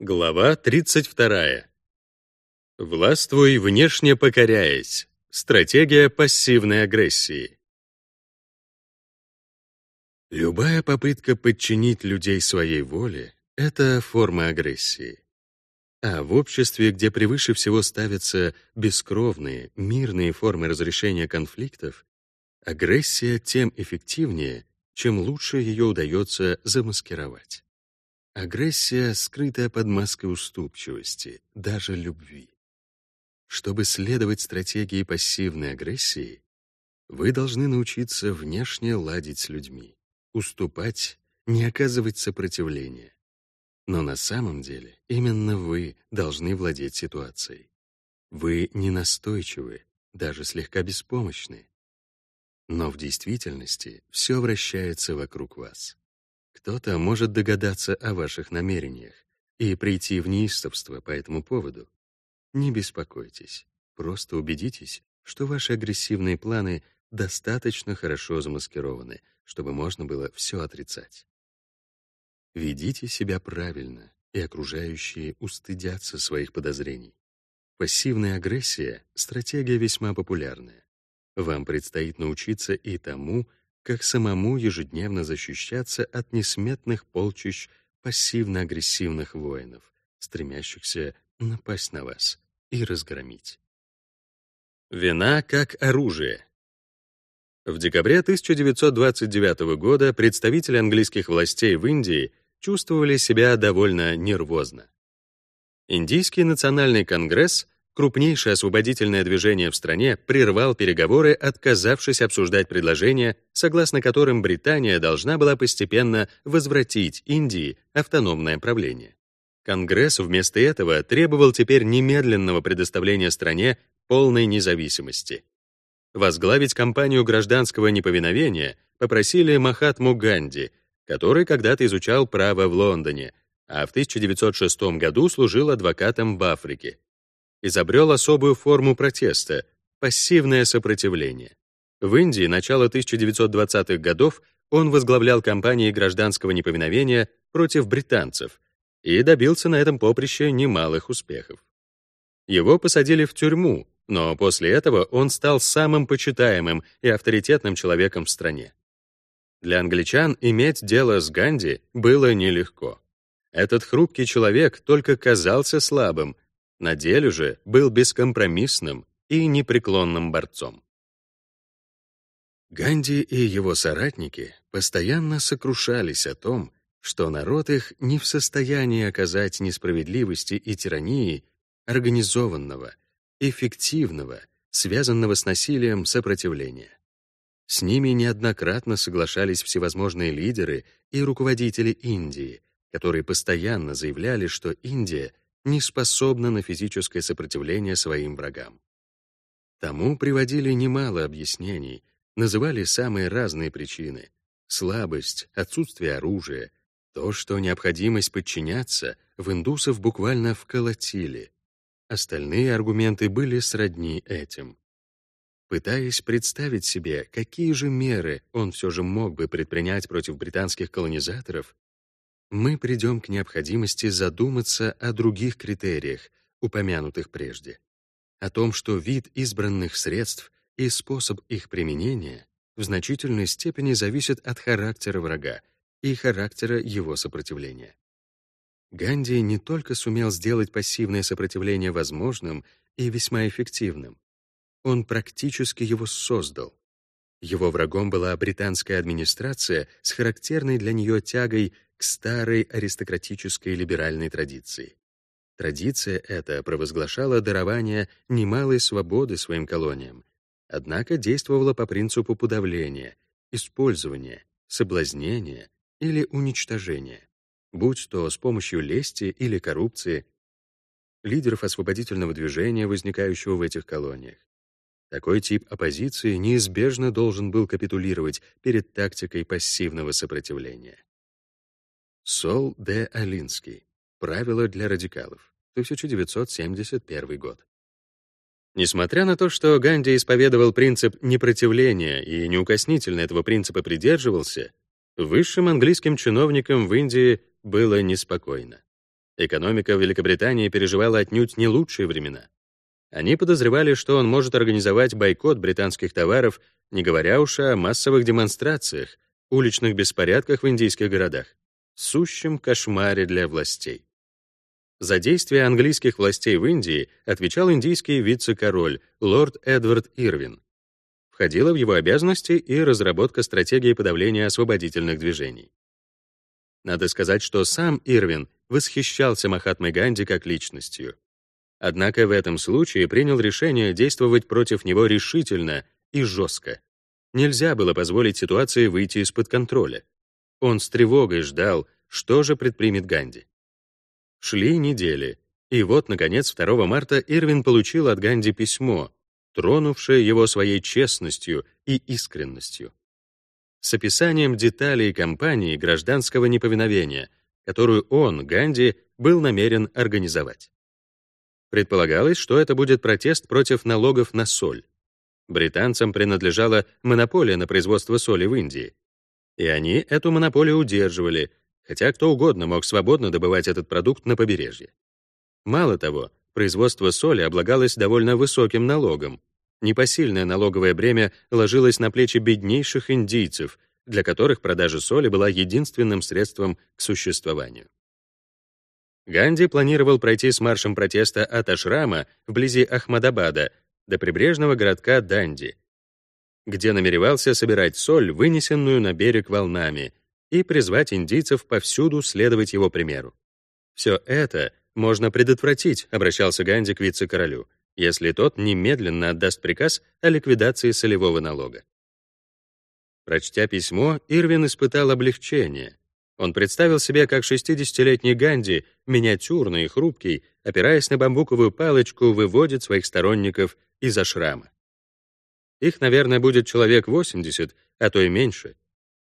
Глава 32. Властвуй, внешне покоряясь. Стратегия пассивной агрессии. Любая попытка подчинить людей своей воле — это форма агрессии. А в обществе, где превыше всего ставятся бескровные, мирные формы разрешения конфликтов, агрессия тем эффективнее, чем лучше ее удается замаскировать. Агрессия, скрытая под маской уступчивости, даже любви. Чтобы следовать стратегии пассивной агрессии, вы должны научиться внешне ладить с людьми, уступать, не оказывать сопротивления. Но на самом деле именно вы должны владеть ситуацией. Вы не настойчивы, даже слегка беспомощны. Но в действительности все вращается вокруг вас. Кто-то может догадаться о ваших намерениях и прийти в неистовство по этому поводу. Не беспокойтесь, просто убедитесь, что ваши агрессивные планы достаточно хорошо замаскированы, чтобы можно было все отрицать. Ведите себя правильно, и окружающие устыдятся своих подозрений. Пассивная агрессия — стратегия весьма популярная. Вам предстоит научиться и тому, как самому ежедневно защищаться от несметных полчищ пассивно-агрессивных воинов, стремящихся напасть на вас и разгромить. Вина как оружие. В декабре 1929 года представители английских властей в Индии чувствовали себя довольно нервозно. Индийский национальный конгресс крупнейшее освободительное движение в стране прервал переговоры, отказавшись обсуждать предложение, согласно которым Британия должна была постепенно возвратить Индии автономное правление. Конгресс вместо этого требовал теперь немедленного предоставления стране полной независимости. Возглавить кампанию гражданского неповиновения попросили Махатму Ганди, который когда-то изучал право в Лондоне, а в 1906 году служил адвокатом в Африке изобрел особую форму протеста — пассивное сопротивление. В Индии начала 1920-х годов он возглавлял кампании гражданского неповиновения против британцев и добился на этом поприще немалых успехов. Его посадили в тюрьму, но после этого он стал самым почитаемым и авторитетным человеком в стране. Для англичан иметь дело с Ганди было нелегко. Этот хрупкий человек только казался слабым, на деле же был бескомпромиссным и непреклонным борцом. Ганди и его соратники постоянно сокрушались о том, что народ их не в состоянии оказать несправедливости и тирании организованного, эффективного, связанного с насилием сопротивления. С ними неоднократно соглашались всевозможные лидеры и руководители Индии, которые постоянно заявляли, что Индия не способна на физическое сопротивление своим врагам. Тому приводили немало объяснений, называли самые разные причины — слабость, отсутствие оружия, то, что необходимость подчиняться, в индусов буквально вколотили. Остальные аргументы были сродни этим. Пытаясь представить себе, какие же меры он все же мог бы предпринять против британских колонизаторов, мы придем к необходимости задуматься о других критериях, упомянутых прежде, о том, что вид избранных средств и способ их применения в значительной степени зависят от характера врага и характера его сопротивления. Ганди не только сумел сделать пассивное сопротивление возможным и весьма эффективным, он практически его создал. Его врагом была британская администрация с характерной для нее тягой к старой аристократической либеральной традиции. Традиция эта провозглашала дарование немалой свободы своим колониям, однако действовала по принципу подавления, использования, соблазнения или уничтожения, будь то с помощью лести или коррупции, лидеров освободительного движения, возникающего в этих колониях. Такой тип оппозиции неизбежно должен был капитулировать перед тактикой пассивного сопротивления. Сол Д. Алинский. Правила для радикалов. 1971 год. Несмотря на то, что Ганди исповедовал принцип непротивления и неукоснительно этого принципа придерживался, высшим английским чиновникам в Индии было неспокойно. Экономика Великобритании переживала отнюдь не лучшие времена. Они подозревали, что он может организовать бойкот британских товаров, не говоря уж о массовых демонстрациях, уличных беспорядках в индийских городах, сущем кошмаре для властей. За действия английских властей в Индии отвечал индийский вице-король, лорд Эдвард Ирвин. Входила в его обязанности и разработка стратегии подавления освободительных движений. Надо сказать, что сам Ирвин восхищался Махатмой Ганди как личностью. Однако в этом случае принял решение действовать против него решительно и жестко. Нельзя было позволить ситуации выйти из-под контроля. Он с тревогой ждал, что же предпримет Ганди. Шли недели, и вот, наконец, 2 марта Ирвин получил от Ганди письмо, тронувшее его своей честностью и искренностью. С описанием деталей кампании гражданского неповиновения, которую он, Ганди, был намерен организовать. Предполагалось, что это будет протест против налогов на соль. Британцам принадлежала монополия на производство соли в Индии. И они эту монополию удерживали, хотя кто угодно мог свободно добывать этот продукт на побережье. Мало того, производство соли облагалось довольно высоким налогом. Непосильное налоговое бремя ложилось на плечи беднейших индийцев, для которых продажа соли была единственным средством к существованию. Ганди планировал пройти с маршем протеста от Ашрама вблизи Ахмадабада до прибрежного городка Данди, где намеревался собирать соль, вынесенную на берег волнами, и призвать индийцев повсюду следовать его примеру. «Все это можно предотвратить», — обращался Ганди к вице-королю, если тот немедленно отдаст приказ о ликвидации солевого налога. Прочтя письмо, Ирвин испытал облегчение. Он представил себе, как 60-летний Ганди, миниатюрный и хрупкий, опираясь на бамбуковую палочку, выводит своих сторонников из ашрама. Их, наверное, будет человек 80, а то и меньше.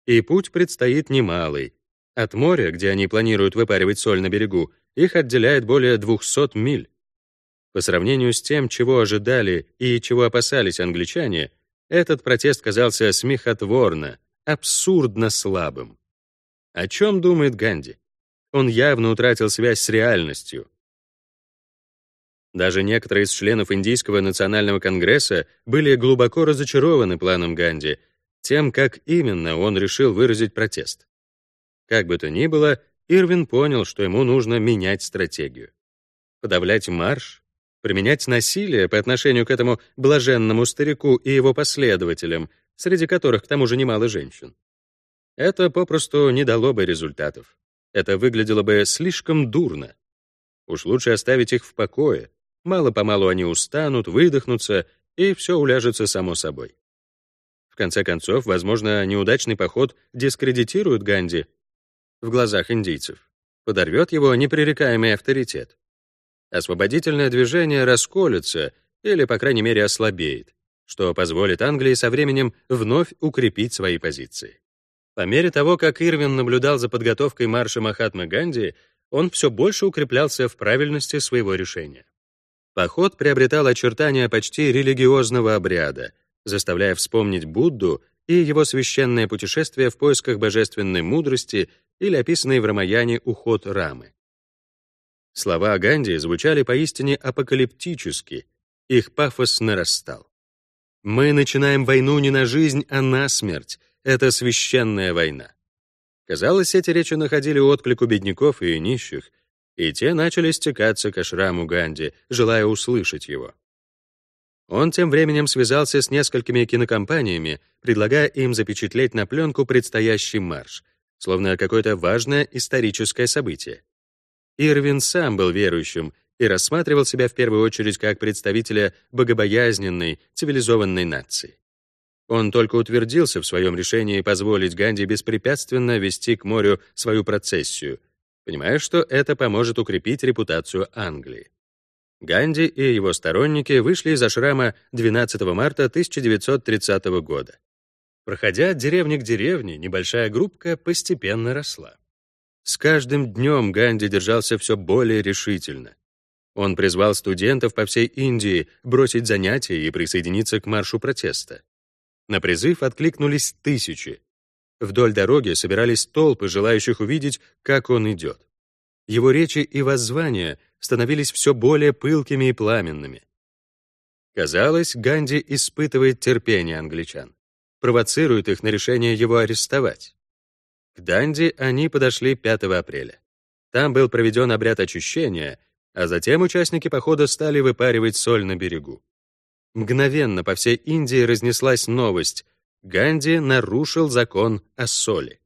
И путь предстоит немалый. От моря, где они планируют выпаривать соль на берегу, их отделяет более 200 миль. По сравнению с тем, чего ожидали и чего опасались англичане, этот протест казался смехотворно, абсурдно слабым. О чем думает Ганди? Он явно утратил связь с реальностью. Даже некоторые из членов Индийского национального конгресса были глубоко разочарованы планом Ганди, тем, как именно он решил выразить протест. Как бы то ни было, Ирвин понял, что ему нужно менять стратегию. Подавлять марш, применять насилие по отношению к этому блаженному старику и его последователям, среди которых к тому же немало женщин. Это попросту не дало бы результатов. Это выглядело бы слишком дурно. Уж лучше оставить их в покое. Мало-помалу они устанут, выдохнутся, и все уляжется само собой. В конце концов, возможно, неудачный поход дискредитирует Ганди в глазах индийцев, подорвет его непререкаемый авторитет. Освободительное движение расколется или, по крайней мере, ослабеет, что позволит Англии со временем вновь укрепить свои позиции. По мере того, как Ирвин наблюдал за подготовкой марша Махатмы Ганди, он все больше укреплялся в правильности своего решения. Поход приобретал очертания почти религиозного обряда, заставляя вспомнить Будду и его священное путешествие в поисках божественной мудрости или описанный в Рамаяне уход Рамы. Слова Ганди звучали поистине апокалиптически, их пафос нарастал. «Мы начинаем войну не на жизнь, а на смерть, это священная война. Казалось, эти речи находили отклик у бедняков и нищих, и те начали стекаться к ашраму Ганди, желая услышать его. Он тем временем связался с несколькими кинокомпаниями, предлагая им запечатлеть на пленку предстоящий марш, словно какое-то важное историческое событие. Ирвин сам был верующим и рассматривал себя в первую очередь как представителя богобоязненной, цивилизованной нации. Он только утвердился в своем решении позволить Ганди беспрепятственно вести к морю свою процессию, понимая, что это поможет укрепить репутацию Англии. Ганди и его сторонники вышли из ашрама 12 марта 1930 года. Проходя от деревни к деревне, небольшая группка постепенно росла. С каждым днем Ганди держался все более решительно. Он призвал студентов по всей Индии бросить занятия и присоединиться к маршу протеста. На призыв откликнулись тысячи. Вдоль дороги собирались толпы, желающих увидеть, как он идет. его речи и воззвания становились все более пылкими и пламенными. Казалось, Ганди испытывает терпение англичан, провоцирует их на решение его арестовать. К Данди они подошли 5 апреля. Там был проведен обряд очищения, а затем участники похода стали выпаривать соль на берегу. Мгновенно по всей Индии разнеслась новость — Ганди нарушил закон о соли.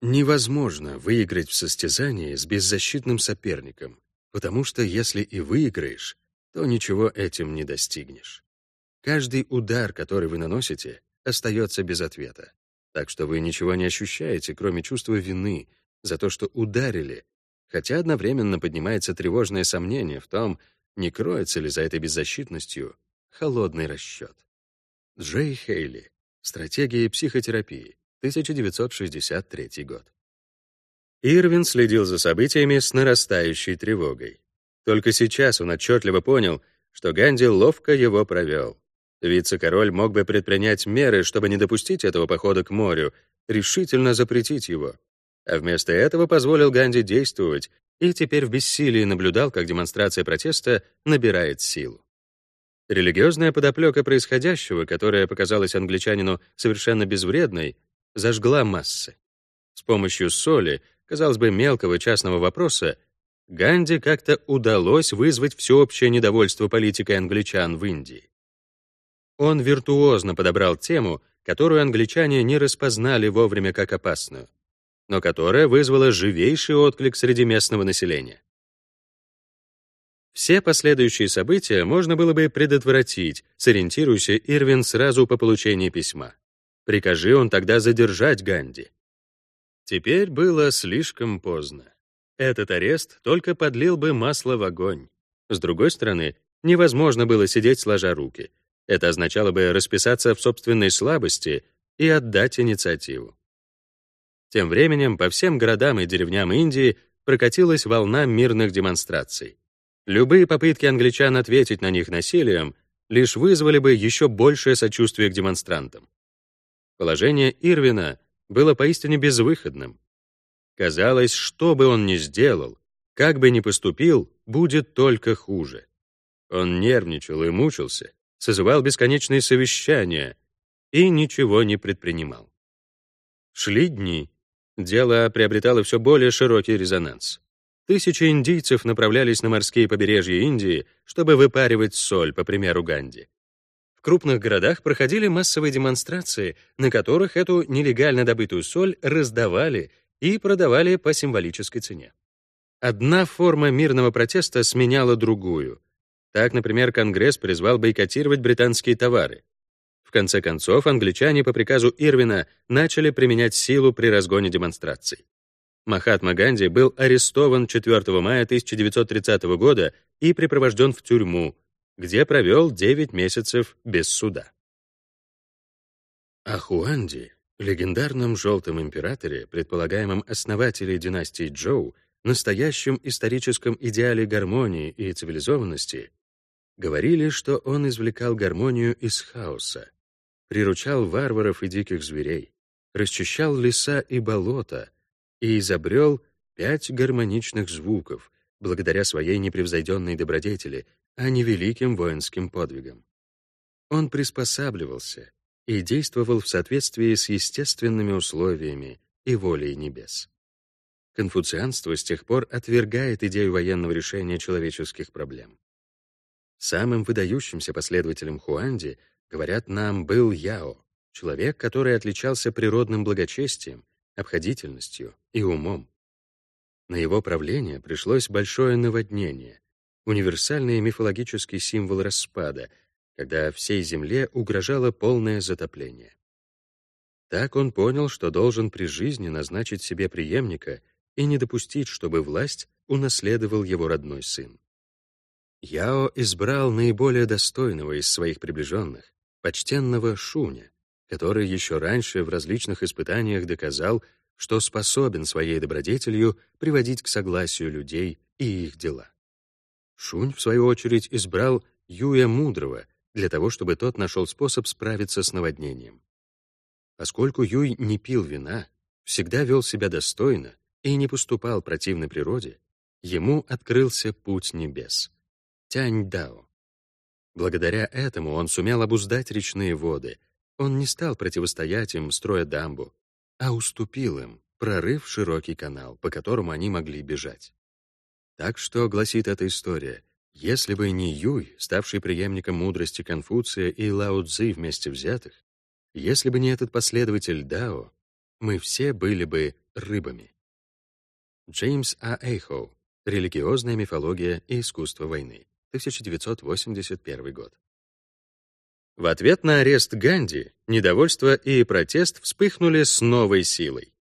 Невозможно выиграть в состязании с беззащитным соперником, потому что если и выиграешь, то ничего этим не достигнешь. Каждый удар, который вы наносите, остается без ответа. Так что вы ничего не ощущаете, кроме чувства вины за то, что ударили, хотя одновременно поднимается тревожное сомнение в том, не кроется ли за этой беззащитностью холодный расчет. Джей Хейли. Стратегии психотерапии. 1963 год. Ирвин следил за событиями с нарастающей тревогой. Только сейчас он отчетливо понял, что Ганди ловко его провел. Вице-король мог бы предпринять меры, чтобы не допустить этого похода к морю, решительно запретить его. А вместо этого позволил Ганди действовать и теперь в бессилии наблюдал, как демонстрация протеста набирает силу. Религиозная подоплека происходящего, которая показалась англичанину совершенно безвредной, зажгла массы. С помощью соли, казалось бы, мелкого частного вопроса, Ганди как-то удалось вызвать всеобщее недовольство политикой англичан в Индии. Он виртуозно подобрал тему, которую англичане не распознали вовремя как опасную, но которая вызвала живейший отклик среди местного населения. Все последующие события можно было бы предотвратить, сориентируйся Ирвин сразу по получении письма. Прикажи он тогда задержать Ганди. Теперь было слишком поздно. Этот арест только подлил бы масло в огонь. С другой стороны, невозможно было сидеть сложа руки. Это означало бы расписаться в собственной слабости и отдать инициативу. Тем временем по всем городам и деревням Индии прокатилась волна мирных демонстраций. Любые попытки англичан ответить на них насилием лишь вызвали бы еще большее сочувствие к демонстрантам. Положение Ирвина было поистине безвыходным. Казалось, что бы он ни сделал, как бы ни поступил, будет только хуже. Он нервничал и мучился, созывал бесконечные совещания и ничего не предпринимал. Шли дни, дело приобретало все более широкий резонанс. Тысячи индийцев направлялись на морские побережья Индии, чтобы выпаривать соль, по примеру Ганди. В крупных городах проходили массовые демонстрации, на которых эту нелегально добытую соль раздавали и продавали по символической цене. Одна форма мирного протеста сменяла другую. Так, например, Конгресс призвал бойкотировать британские товары. В конце концов, англичане по приказу Ирвина начали применять силу при разгоне демонстраций. Махатма Ганди был арестован 4 мая 1930 года и припровожден в тюрьму, где провел 9 месяцев без суда. О Хуанди, легендарном желтом императоре, предполагаемом основателе династии Джоу, настоящем историческом идеале гармонии и цивилизованности, говорили, что он извлекал гармонию из хаоса, приручал варваров и диких зверей, расчищал леса и болота, и изобрел пять гармоничных звуков благодаря своей непревзойденной добродетели, а не великим воинским подвигам. Он приспосабливался и действовал в соответствии с естественными условиями и волей небес. Конфуцианство с тех пор отвергает идею военного решения человеческих проблем. Самым выдающимся последователем Хуанди, говорят нам, был Яо, человек, который отличался природным благочестием, обходительностью и умом. На его правление пришлось большое наводнение, универсальный мифологический символ распада, когда всей земле угрожало полное затопление. Так он понял, что должен при жизни назначить себе преемника и не допустить, чтобы власть унаследовал его родной сын. Яо избрал наиболее достойного из своих приближенных, почтенного Шуня, который еще раньше в различных испытаниях доказал, что способен своей добродетелью приводить к согласию людей и их дела. Шунь, в свою очередь, избрал Юя Мудрого для того, чтобы тот нашел способ справиться с наводнением. Поскольку Юй не пил вина, всегда вел себя достойно и не поступал противно природе, ему открылся путь небес — Тянь-Дао. Благодаря этому он сумел обуздать речные воды. Он не стал противостоять им, строя дамбу, а уступил им, прорыв широкий канал, по которому они могли бежать. Так что, гласит эта история, если бы не Юй, ставший преемником мудрости Конфуция и Лао Цзи вместе взятых, если бы не этот последователь Дао, мы все были бы рыбами. Джеймс А. Эйхоу. Религиозная мифология и искусство войны. 1981 год. В ответ на арест Ганди недовольство и протест вспыхнули с новой силой.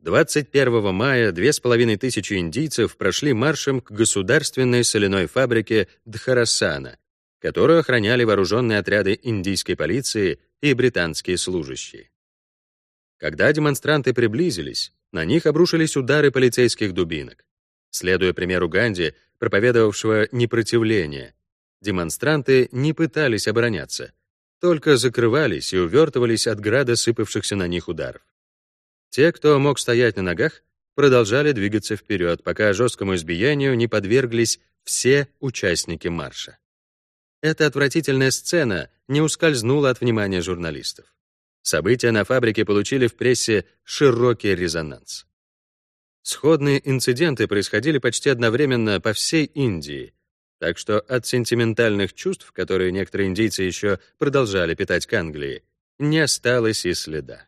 21 мая две с половиной тысячи индийцев прошли маршем к государственной соляной фабрике Дхарасана, которую охраняли вооруженные отряды индийской полиции и британские служащие. Когда демонстранты приблизились, на них обрушились удары полицейских дубинок. Следуя примеру Ганди, проповедовавшего непротивление, демонстранты не пытались обороняться, только закрывались и увертывались от града сыпавшихся на них ударов. Те, кто мог стоять на ногах, продолжали двигаться вперед, пока жесткому избиению не подверглись все участники марша. Эта отвратительная сцена не ускользнула от внимания журналистов. События на фабрике получили в прессе широкий резонанс. Сходные инциденты происходили почти одновременно по всей Индии, так что от сентиментальных чувств, которые некоторые индийцы еще продолжали питать к Англии, не осталось и следа.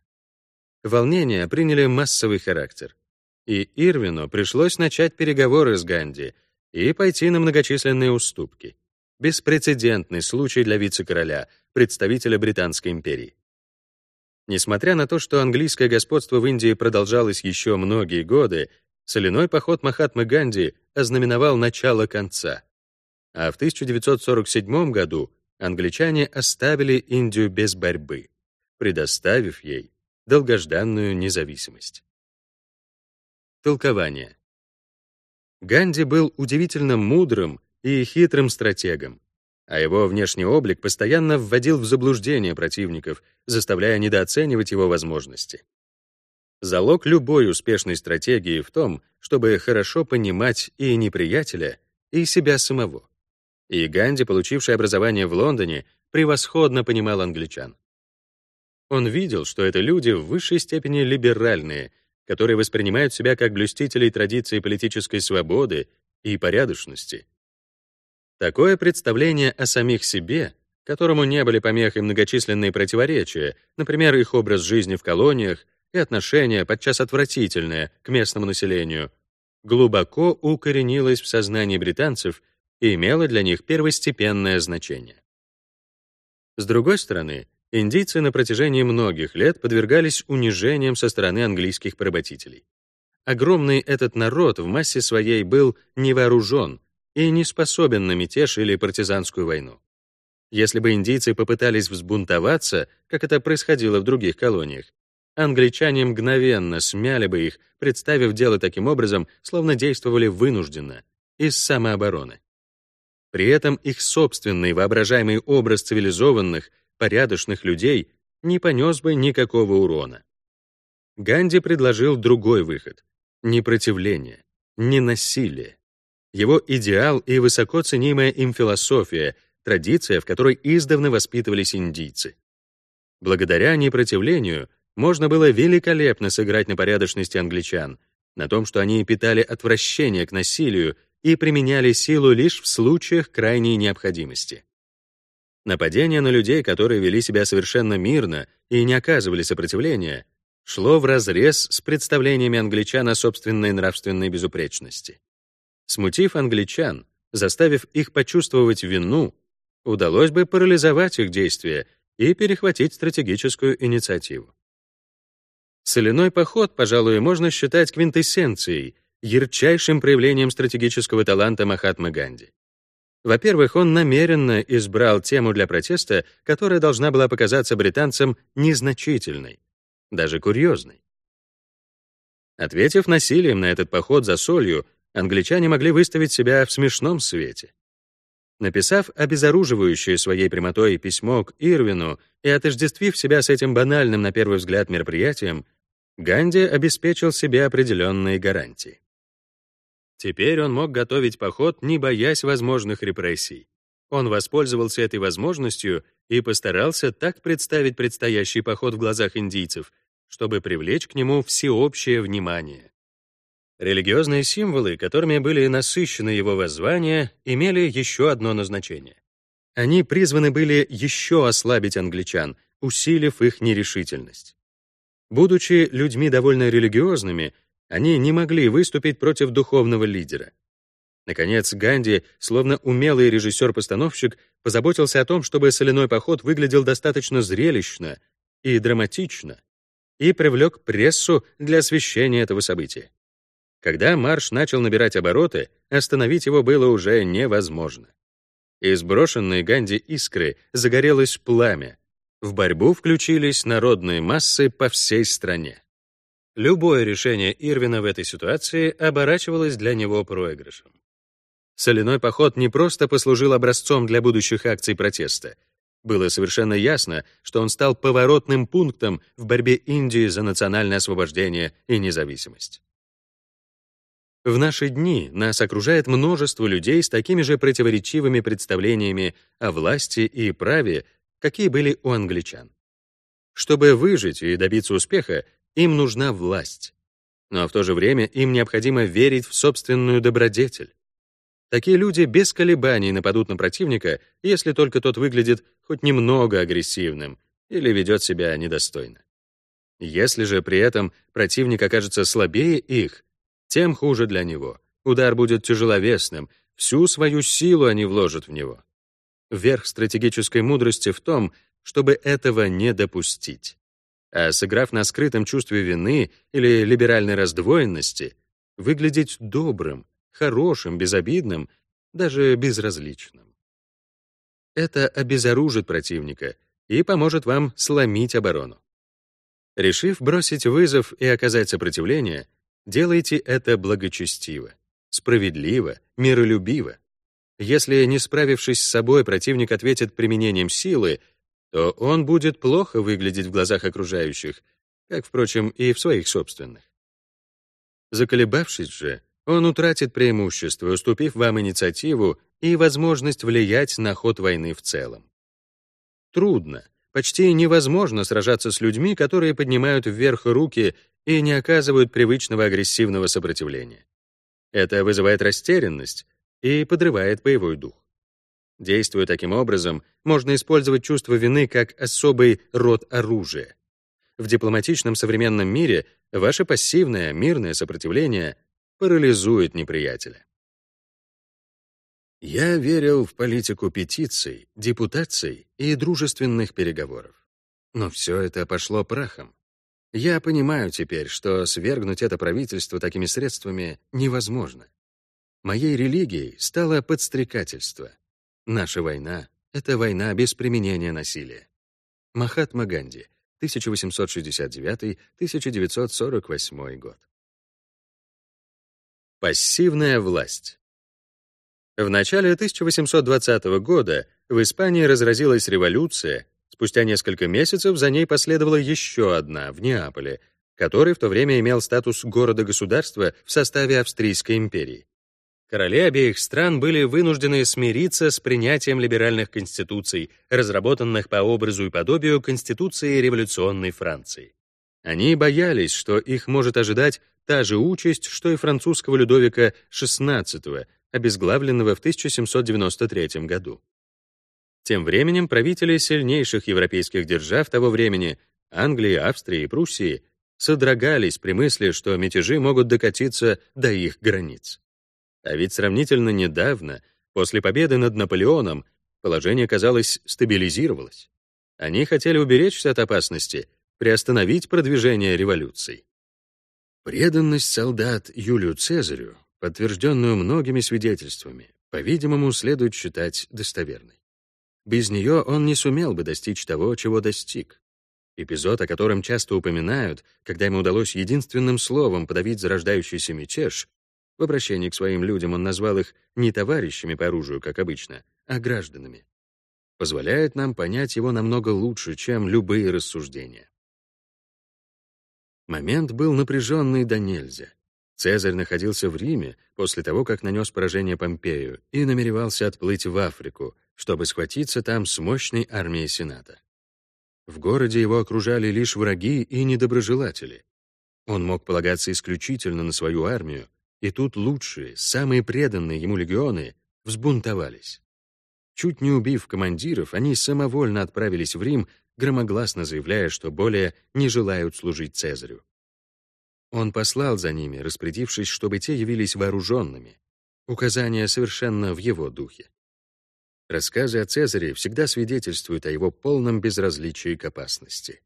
Волнения приняли массовый характер, и Ирвину пришлось начать переговоры с Ганди и пойти на многочисленные уступки. Беспрецедентный случай для вице-короля, представителя Британской империи. Несмотря на то, что английское господство в Индии продолжалось еще многие годы, соляной поход Махатмы Ганди ознаменовал начало конца. А в 1947 году англичане оставили Индию без борьбы, предоставив ей долгожданную независимость. Толкование. Ганди был удивительно мудрым и хитрым стратегом, а его внешний облик постоянно вводил в заблуждение противников, заставляя недооценивать его возможности. Залог любой успешной стратегии в том, чтобы хорошо понимать и неприятеля, и себя самого. И Ганди, получивший образование в Лондоне, превосходно понимал англичан. Он видел, что это люди в высшей степени либеральные, которые воспринимают себя как блюстителей традиции политической свободы и порядочности. Такое представление о самих себе, которому не были помехой многочисленные противоречия, например, их образ жизни в колониях и отношение, подчас отвратительное, к местному населению, глубоко укоренилось в сознании британцев и имело для них первостепенное значение. С другой стороны, индийцы на протяжении многих лет подвергались унижениям со стороны английских поработителей. Огромный этот народ в массе своей был невооружен и не способен на мятеж или партизанскую войну. Если бы индийцы попытались взбунтоваться, как это происходило в других колониях, англичане мгновенно смяли бы их, представив дело таким образом, словно действовали вынужденно, из самообороны. При этом их собственный воображаемый образ цивилизованных, порядочных людей не понес бы никакого урона. Ганди предложил другой выход — непротивление, не насилие. Его идеал и высоко ценимая им философия, традиция, в которой издавна воспитывались индийцы. Благодаря непротивлению можно было великолепно сыграть на порядочности англичан, на том, что они питали отвращение к насилию и применяли силу лишь в случаях крайней необходимости. Нападение на людей, которые вели себя совершенно мирно и не оказывали сопротивления, шло вразрез с представлениями англичан о собственной нравственной безупречности. Смутив англичан, заставив их почувствовать вину, удалось бы парализовать их действия и перехватить стратегическую инициативу. Соляной поход, пожалуй, можно считать квинтэссенцией, ярчайшим проявлением стратегического таланта Махатмы Ганди. Во-первых, он намеренно избрал тему для протеста, которая должна была показаться британцам незначительной, даже курьезной. Ответив насилием на этот поход за солью, англичане могли выставить себя в смешном свете. Написав обезоруживающее своей прямотой письмо к Ирвину и отождествив себя с этим банальным на первый взгляд мероприятием, Ганди обеспечил себе определенные гарантии. Теперь он мог готовить поход, не боясь возможных репрессий. Он воспользовался этой возможностью и постарался так представить предстоящий поход в глазах индийцев, чтобы привлечь к нему всеобщее внимание. Религиозные символы, которыми были насыщены его воззвания, имели еще одно назначение. Они призваны были еще ослабить англичан, усилив их нерешительность. Будучи людьми довольно религиозными, они не могли выступить против духовного лидера. Наконец, Ганди, словно умелый режиссер-постановщик, позаботился о том, чтобы соляной поход выглядел достаточно зрелищно и драматично, и привлек прессу для освещения этого события. Когда марш начал набирать обороты, остановить его было уже невозможно. Из брошенной Ганди искры загорелось пламя. В борьбу включились народные массы по всей стране. Любое решение Ирвина в этой ситуации оборачивалось для него проигрышем. Соляной поход не просто послужил образцом для будущих акций протеста. Было совершенно ясно, что он стал поворотным пунктом в борьбе Индии за национальное освобождение и независимость. В наши дни нас окружает множество людей с такими же противоречивыми представлениями о власти и праве, какие были у англичан. Чтобы выжить и добиться успеха, им нужна власть. Но в то же время им необходимо верить в собственную добродетель. Такие люди без колебаний нападут на противника, если только тот выглядит хоть немного агрессивным или ведет себя недостойно. Если же при этом противник окажется слабее их, тем хуже для него. Удар будет тяжеловесным, всю свою силу они вложат в него. Верх стратегической мудрости в том, чтобы этого не допустить. А сыграв на скрытом чувстве вины или либеральной раздвоенности, выглядеть добрым, хорошим, безобидным, даже безразличным. Это обезоружит противника и поможет вам сломить оборону. Решив бросить вызов и оказать сопротивление, Делайте это благочестиво, справедливо, миролюбиво. Если, не справившись с собой, противник ответит применением силы, то он будет плохо выглядеть в глазах окружающих, как, впрочем, и в своих собственных. Заколебавшись же, он утратит преимущество, уступив вам инициативу и возможность влиять на ход войны в целом. Трудно, почти невозможно сражаться с людьми, которые поднимают вверх руки и не оказывают привычного агрессивного сопротивления. Это вызывает растерянность и подрывает боевой дух. Действуя таким образом, можно использовать чувство вины как особый род оружия. В дипломатичном современном мире ваше пассивное, мирное сопротивление парализует неприятеля. Я верил в политику петиций, депутаций и дружественных переговоров. Но все это пошло прахом. Я понимаю теперь, что свергнуть это правительство такими средствами невозможно. Моей религией стало подстрекательство. Наша война — это война без применения насилия. Махатма Ганди, 1869-1948 год. Пассивная власть. В начале 1820 года в Испании разразилась революция, Спустя несколько месяцев за ней последовала еще одна в Неаполе, который в то время имел статус города-государства в составе Австрийской империи. Короли обеих стран были вынуждены смириться с принятием либеральных конституций, разработанных по образу и подобию Конституции революционной Франции. Они боялись, что их может ожидать та же участь, что и французского Людовика XVI, обезглавленного в 1793 году. Тем временем правители сильнейших европейских держав того времени, Англии, Австрии и Пруссии, содрогались при мысли, что мятежи могут докатиться до их границ. А ведь сравнительно недавно, после победы над Наполеоном, положение, казалось, стабилизировалось. Они хотели уберечься от опасности, приостановить продвижение революций. Преданность солдат Юлию Цезарю, подтвержденную многими свидетельствами, по-видимому, следует считать достоверной. Без нее он не сумел бы достичь того, чего достиг. Эпизод, о котором часто упоминают, когда ему удалось единственным словом подавить зарождающийся мятеж, в обращении к своим людям он назвал их не товарищами по оружию, как обычно, а гражданами, позволяет нам понять его намного лучше, чем любые рассуждения. Момент был напряженный до нельзя. Цезарь находился в Риме после того, как нанес поражение Помпею и намеревался отплыть в Африку, чтобы схватиться там с мощной армией Сената. В городе его окружали лишь враги и недоброжелатели. Он мог полагаться исключительно на свою армию, и тут лучшие, самые преданные ему легионы взбунтовались. Чуть не убив командиров, они самовольно отправились в Рим, громогласно заявляя, что более не желают служить Цезарю. Он послал за ними, распорядившись, чтобы те явились вооруженными. Указания совершенно в его духе. Рассказы о Цезаре всегда свидетельствуют о его полном безразличии к опасности.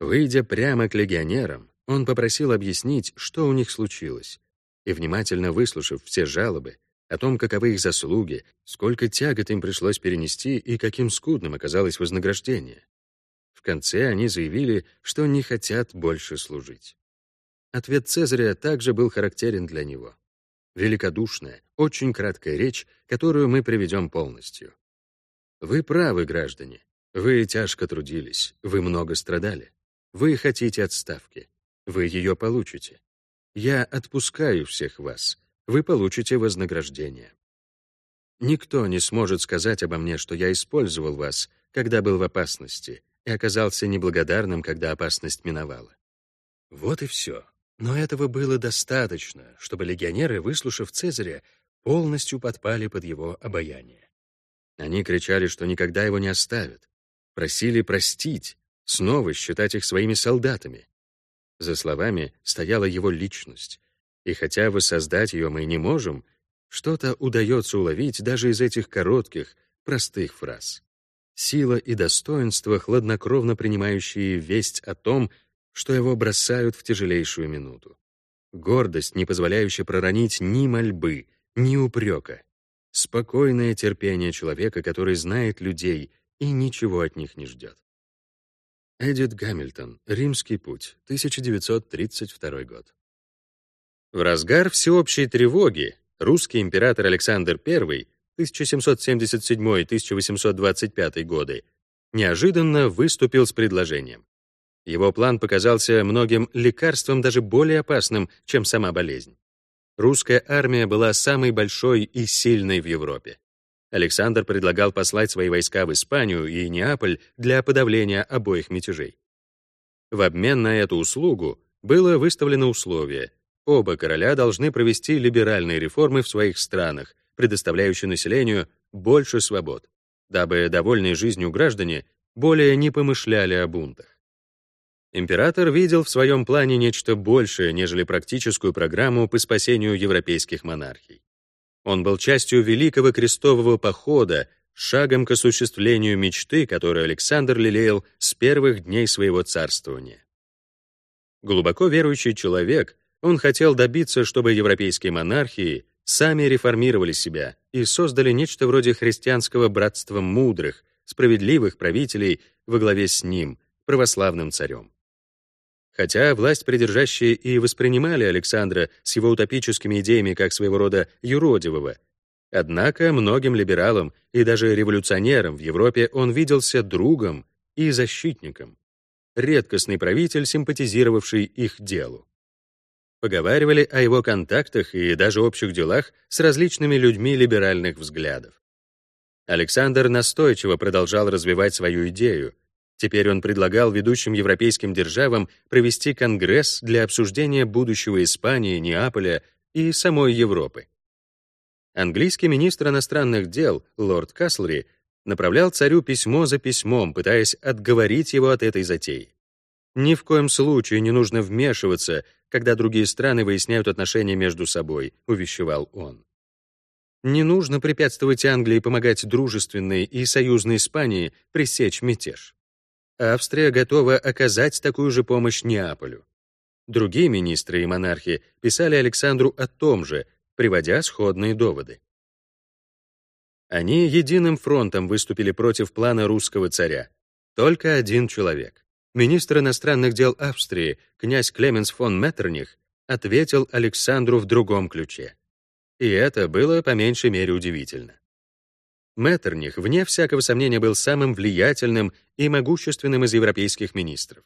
Выйдя прямо к легионерам, он попросил объяснить, что у них случилось, и, внимательно выслушав все жалобы о том, каковы их заслуги, сколько тягот им пришлось перенести и каким скудным оказалось вознаграждение. В конце они заявили, что не хотят больше служить. Ответ Цезаря также был характерен для него великодушная, очень краткая речь, которую мы приведем полностью. Вы правы, граждане. Вы тяжко трудились, вы много страдали. Вы хотите отставки. Вы ее получите. Я отпускаю всех вас. Вы получите вознаграждение. Никто не сможет сказать обо мне, что я использовал вас, когда был в опасности, и оказался неблагодарным, когда опасность миновала. Вот и все. Но этого было достаточно, чтобы легионеры, выслушав Цезаря, полностью подпали под его обаяние. Они кричали, что никогда его не оставят, просили простить, снова считать их своими солдатами. За словами стояла его личность, и хотя воссоздать ее мы не можем, что-то удается уловить даже из этих коротких, простых фраз. Сила и достоинство, хладнокровно принимающие весть о том, что его бросают в тяжелейшую минуту. Гордость, не позволяющая проронить ни мольбы, ни упрека. Спокойное терпение человека, который знает людей и ничего от них не ждет. Эдит Гамильтон. Римский путь. 1932 год. В разгар всеобщей тревоги русский император Александр I 1777-1825 годы неожиданно выступил с предложением его план показался многим лекарством даже более опасным, чем сама болезнь. Русская армия была самой большой и сильной в Европе. Александр предлагал послать свои войска в Испанию и Неаполь для подавления обоих мятежей. В обмен на эту услугу было выставлено условие. Оба короля должны провести либеральные реформы в своих странах, предоставляющие населению больше свобод, дабы довольные жизнью граждане более не помышляли о бунтах. Император видел в своем плане нечто большее, нежели практическую программу по спасению европейских монархий. Он был частью Великого Крестового Похода, шагом к осуществлению мечты, которую Александр лелеял с первых дней своего царствования. Глубоко верующий человек, он хотел добиться, чтобы европейские монархии сами реформировали себя и создали нечто вроде христианского братства мудрых, справедливых правителей во главе с ним, православным царем. Хотя власть придержащие и воспринимали Александра с его утопическими идеями как своего рода юродивого, однако многим либералам и даже революционерам в Европе он виделся другом и защитником, редкостный правитель, симпатизировавший их делу. Поговаривали о его контактах и даже общих делах с различными людьми либеральных взглядов. Александр настойчиво продолжал развивать свою идею, Теперь он предлагал ведущим европейским державам провести конгресс для обсуждения будущего Испании, Неаполя и самой Европы. Английский министр иностранных дел лорд Каслери направлял царю письмо за письмом, пытаясь отговорить его от этой затеи. Ни в коем случае не нужно вмешиваться, когда другие страны выясняют отношения между собой, увещевал он. Не нужно препятствовать Англии помогать дружественной и союзной Испании пресечь мятеж. Австрия готова оказать такую же помощь Неаполю. Другие министры и монархи писали Александру о том же, приводя сходные доводы. Они единым фронтом выступили против плана русского царя. Только один человек. Министр иностранных дел Австрии, князь Клеменс фон Меттерних, ответил Александру в другом ключе. И это было по меньшей мере удивительно. Меттерних, вне всякого сомнения, был самым влиятельным и могущественным из европейских министров.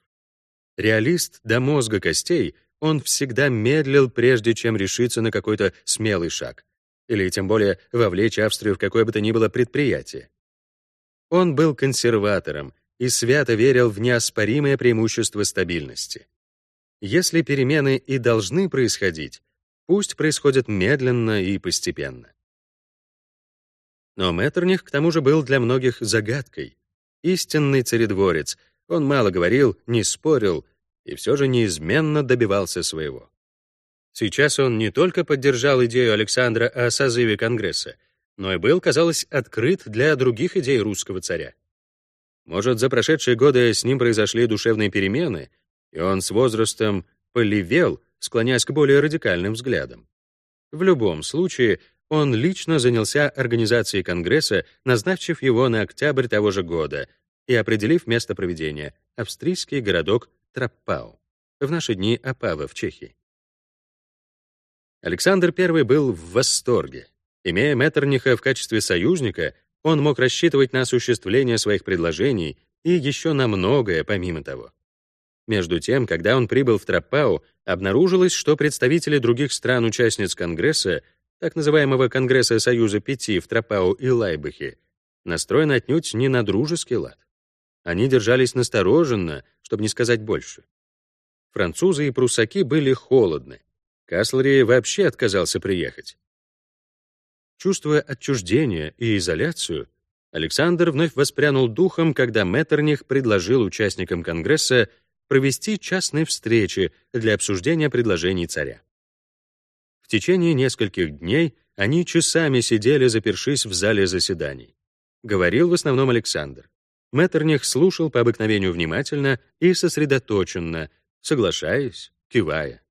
Реалист до мозга костей, он всегда медлил, прежде чем решиться на какой-то смелый шаг, или тем более вовлечь Австрию в какое бы то ни было предприятие. Он был консерватором и свято верил в неоспоримое преимущество стабильности. Если перемены и должны происходить, пусть происходят медленно и постепенно. Но Меттерних к тому же был для многих загадкой. Истинный царедворец, он мало говорил, не спорил и все же неизменно добивался своего. Сейчас он не только поддержал идею Александра о созыве Конгресса, но и был, казалось, открыт для других идей русского царя. Может, за прошедшие годы с ним произошли душевные перемены, и он с возрастом полевел, склоняясь к более радикальным взглядам. В любом случае, он лично занялся организацией Конгресса, назначив его на октябрь того же года и определив место проведения — австрийский городок Траппау, в наши дни Опава в Чехии. Александр I был в восторге. Имея Меттерниха в качестве союзника, он мог рассчитывать на осуществление своих предложений и еще на многое помимо того. Между тем, когда он прибыл в Траппау, обнаружилось, что представители других стран-участниц Конгресса, так называемого Конгресса Союза Пяти в Траппау и Лайбахе, настроены отнюдь не на дружеский лад. Они держались настороженно, чтобы не сказать больше. Французы и пруссаки были холодны. Каслери вообще отказался приехать. Чувствуя отчуждение и изоляцию, Александр вновь воспрянул духом, когда Меттерних предложил участникам Конгресса провести частные встречи для обсуждения предложений царя. В течение нескольких дней они часами сидели, запершись в зале заседаний. Говорил в основном Александр. Меттерних слушал по обыкновению внимательно и сосредоточенно, соглашаясь, кивая.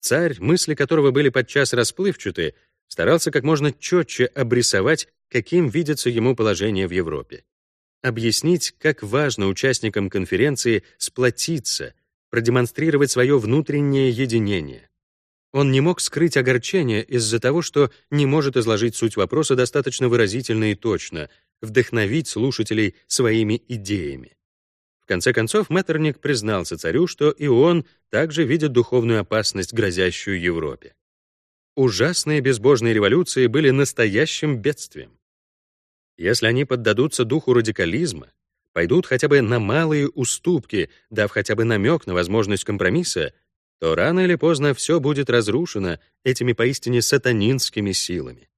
Царь, мысли которого были подчас расплывчаты, старался как можно четче обрисовать, каким видится ему положение в Европе объяснить, как важно участникам конференции сплотиться, продемонстрировать свое внутреннее единение. Он не мог скрыть огорчение из-за того, что не может изложить суть вопроса достаточно выразительно и точно, вдохновить слушателей своими идеями. В конце концов, Меттерник признался царю, что и он также видит духовную опасность, грозящую Европе. Ужасные безбожные революции были настоящим бедствием. Если они поддадутся духу радикализма, пойдут хотя бы на малые уступки, дав хотя бы намек на возможность компромисса, то рано или поздно все будет разрушено этими поистине сатанинскими силами.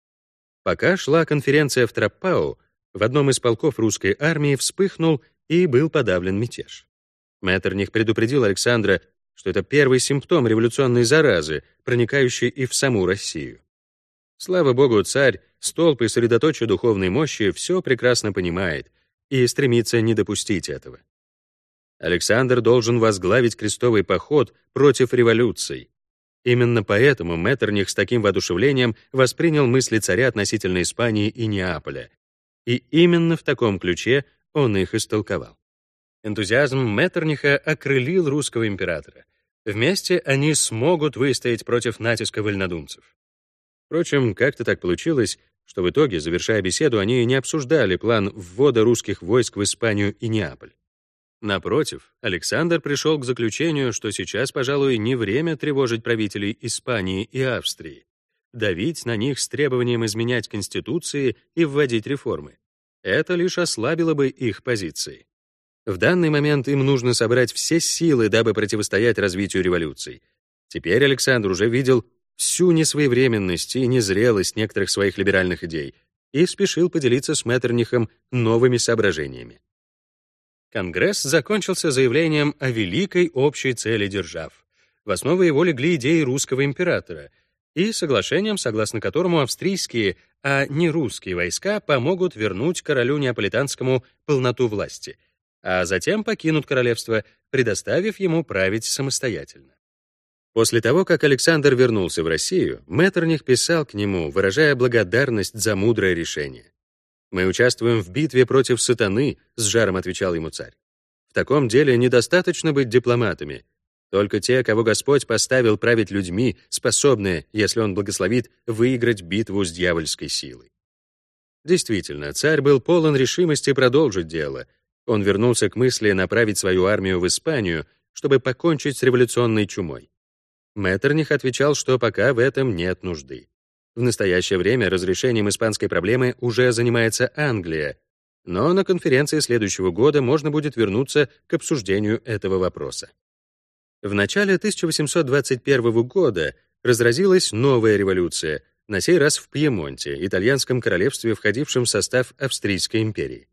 Пока шла конференция в Траппау, в одном из полков русской армии вспыхнул и был подавлен мятеж. Меттерних предупредил Александра, что это первый симптом революционной заразы, проникающей и в саму Россию. Слава богу, царь, столб и средоточие духовной мощи все прекрасно понимает и стремится не допустить этого. Александр должен возглавить крестовый поход против революций. Именно поэтому Меттерних с таким воодушевлением воспринял мысли царя относительно Испании и Неаполя. И именно в таком ключе он их истолковал. Энтузиазм Меттерниха окрылил русского императора. Вместе они смогут выстоять против натиска вольнодумцев. Впрочем, как-то так получилось, что в итоге, завершая беседу, они не обсуждали план ввода русских войск в Испанию и Неаполь. Напротив, Александр пришел к заключению, что сейчас, пожалуй, не время тревожить правителей Испании и Австрии, давить на них с требованием изменять конституции и вводить реформы. Это лишь ослабило бы их позиции. В данный момент им нужно собрать все силы, дабы противостоять развитию революций. Теперь Александр уже видел всю несвоевременность и незрелость некоторых своих либеральных идей и спешил поделиться с Меттернихом новыми соображениями. Конгресс закончился заявлением о великой общей цели держав. В основу его легли идеи русского императора и соглашением, согласно которому австрийские, а не русские войска помогут вернуть королю неаполитанскому полноту власти, а затем покинут королевство, предоставив ему править самостоятельно. После того, как Александр вернулся в Россию, Меттерних писал к нему, выражая благодарность за мудрое решение. «Мы участвуем в битве против сатаны», — с жаром отвечал ему царь. «В таком деле недостаточно быть дипломатами. Только те, кого Господь поставил править людьми, способны, если Он благословит, выиграть битву с дьявольской силой». Действительно, царь был полон решимости продолжить дело. Он вернулся к мысли направить свою армию в Испанию — чтобы покончить с революционной чумой. Меттерних отвечал, что пока в этом нет нужды. В настоящее время разрешением испанской проблемы уже занимается Англия, но на конференции следующего года можно будет вернуться к обсуждению этого вопроса. В начале 1821 года разразилась новая революция, на сей раз в Пьемонте, итальянском королевстве, входившем в состав Австрийской империи.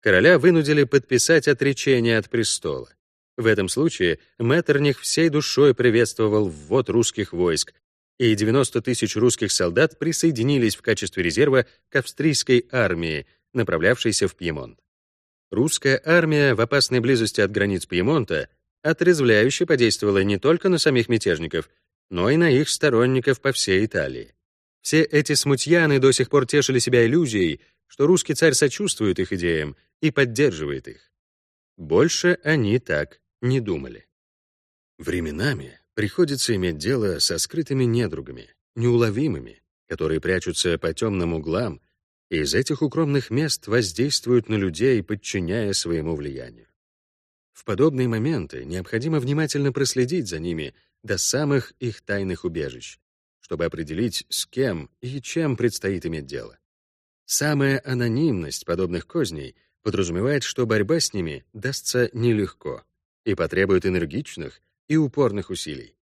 Короля вынудили подписать отречение от престола. В этом случае Меттерних всей душой приветствовал ввод русских войск, и 90 тысяч русских солдат присоединились в качестве резерва к австрийской армии, направлявшейся в Пьемонт. Русская армия в опасной близости от границ Пьемонта отрезвляюще подействовала не только на самих мятежников, но и на их сторонников по всей Италии. Все эти смутьяны до сих пор тешили себя иллюзией, что русский царь сочувствует их идеям и поддерживает их. Больше они так не думали. Временами приходится иметь дело со скрытыми недругами, неуловимыми, которые прячутся по темным углам и из этих укромных мест воздействуют на людей, подчиняя своему влиянию. В подобные моменты необходимо внимательно проследить за ними до самых их тайных убежищ, чтобы определить, с кем и чем предстоит иметь дело. Самая анонимность подобных козней подразумевает, что борьба с ними дастся нелегко и потребует энергичных и упорных усилий.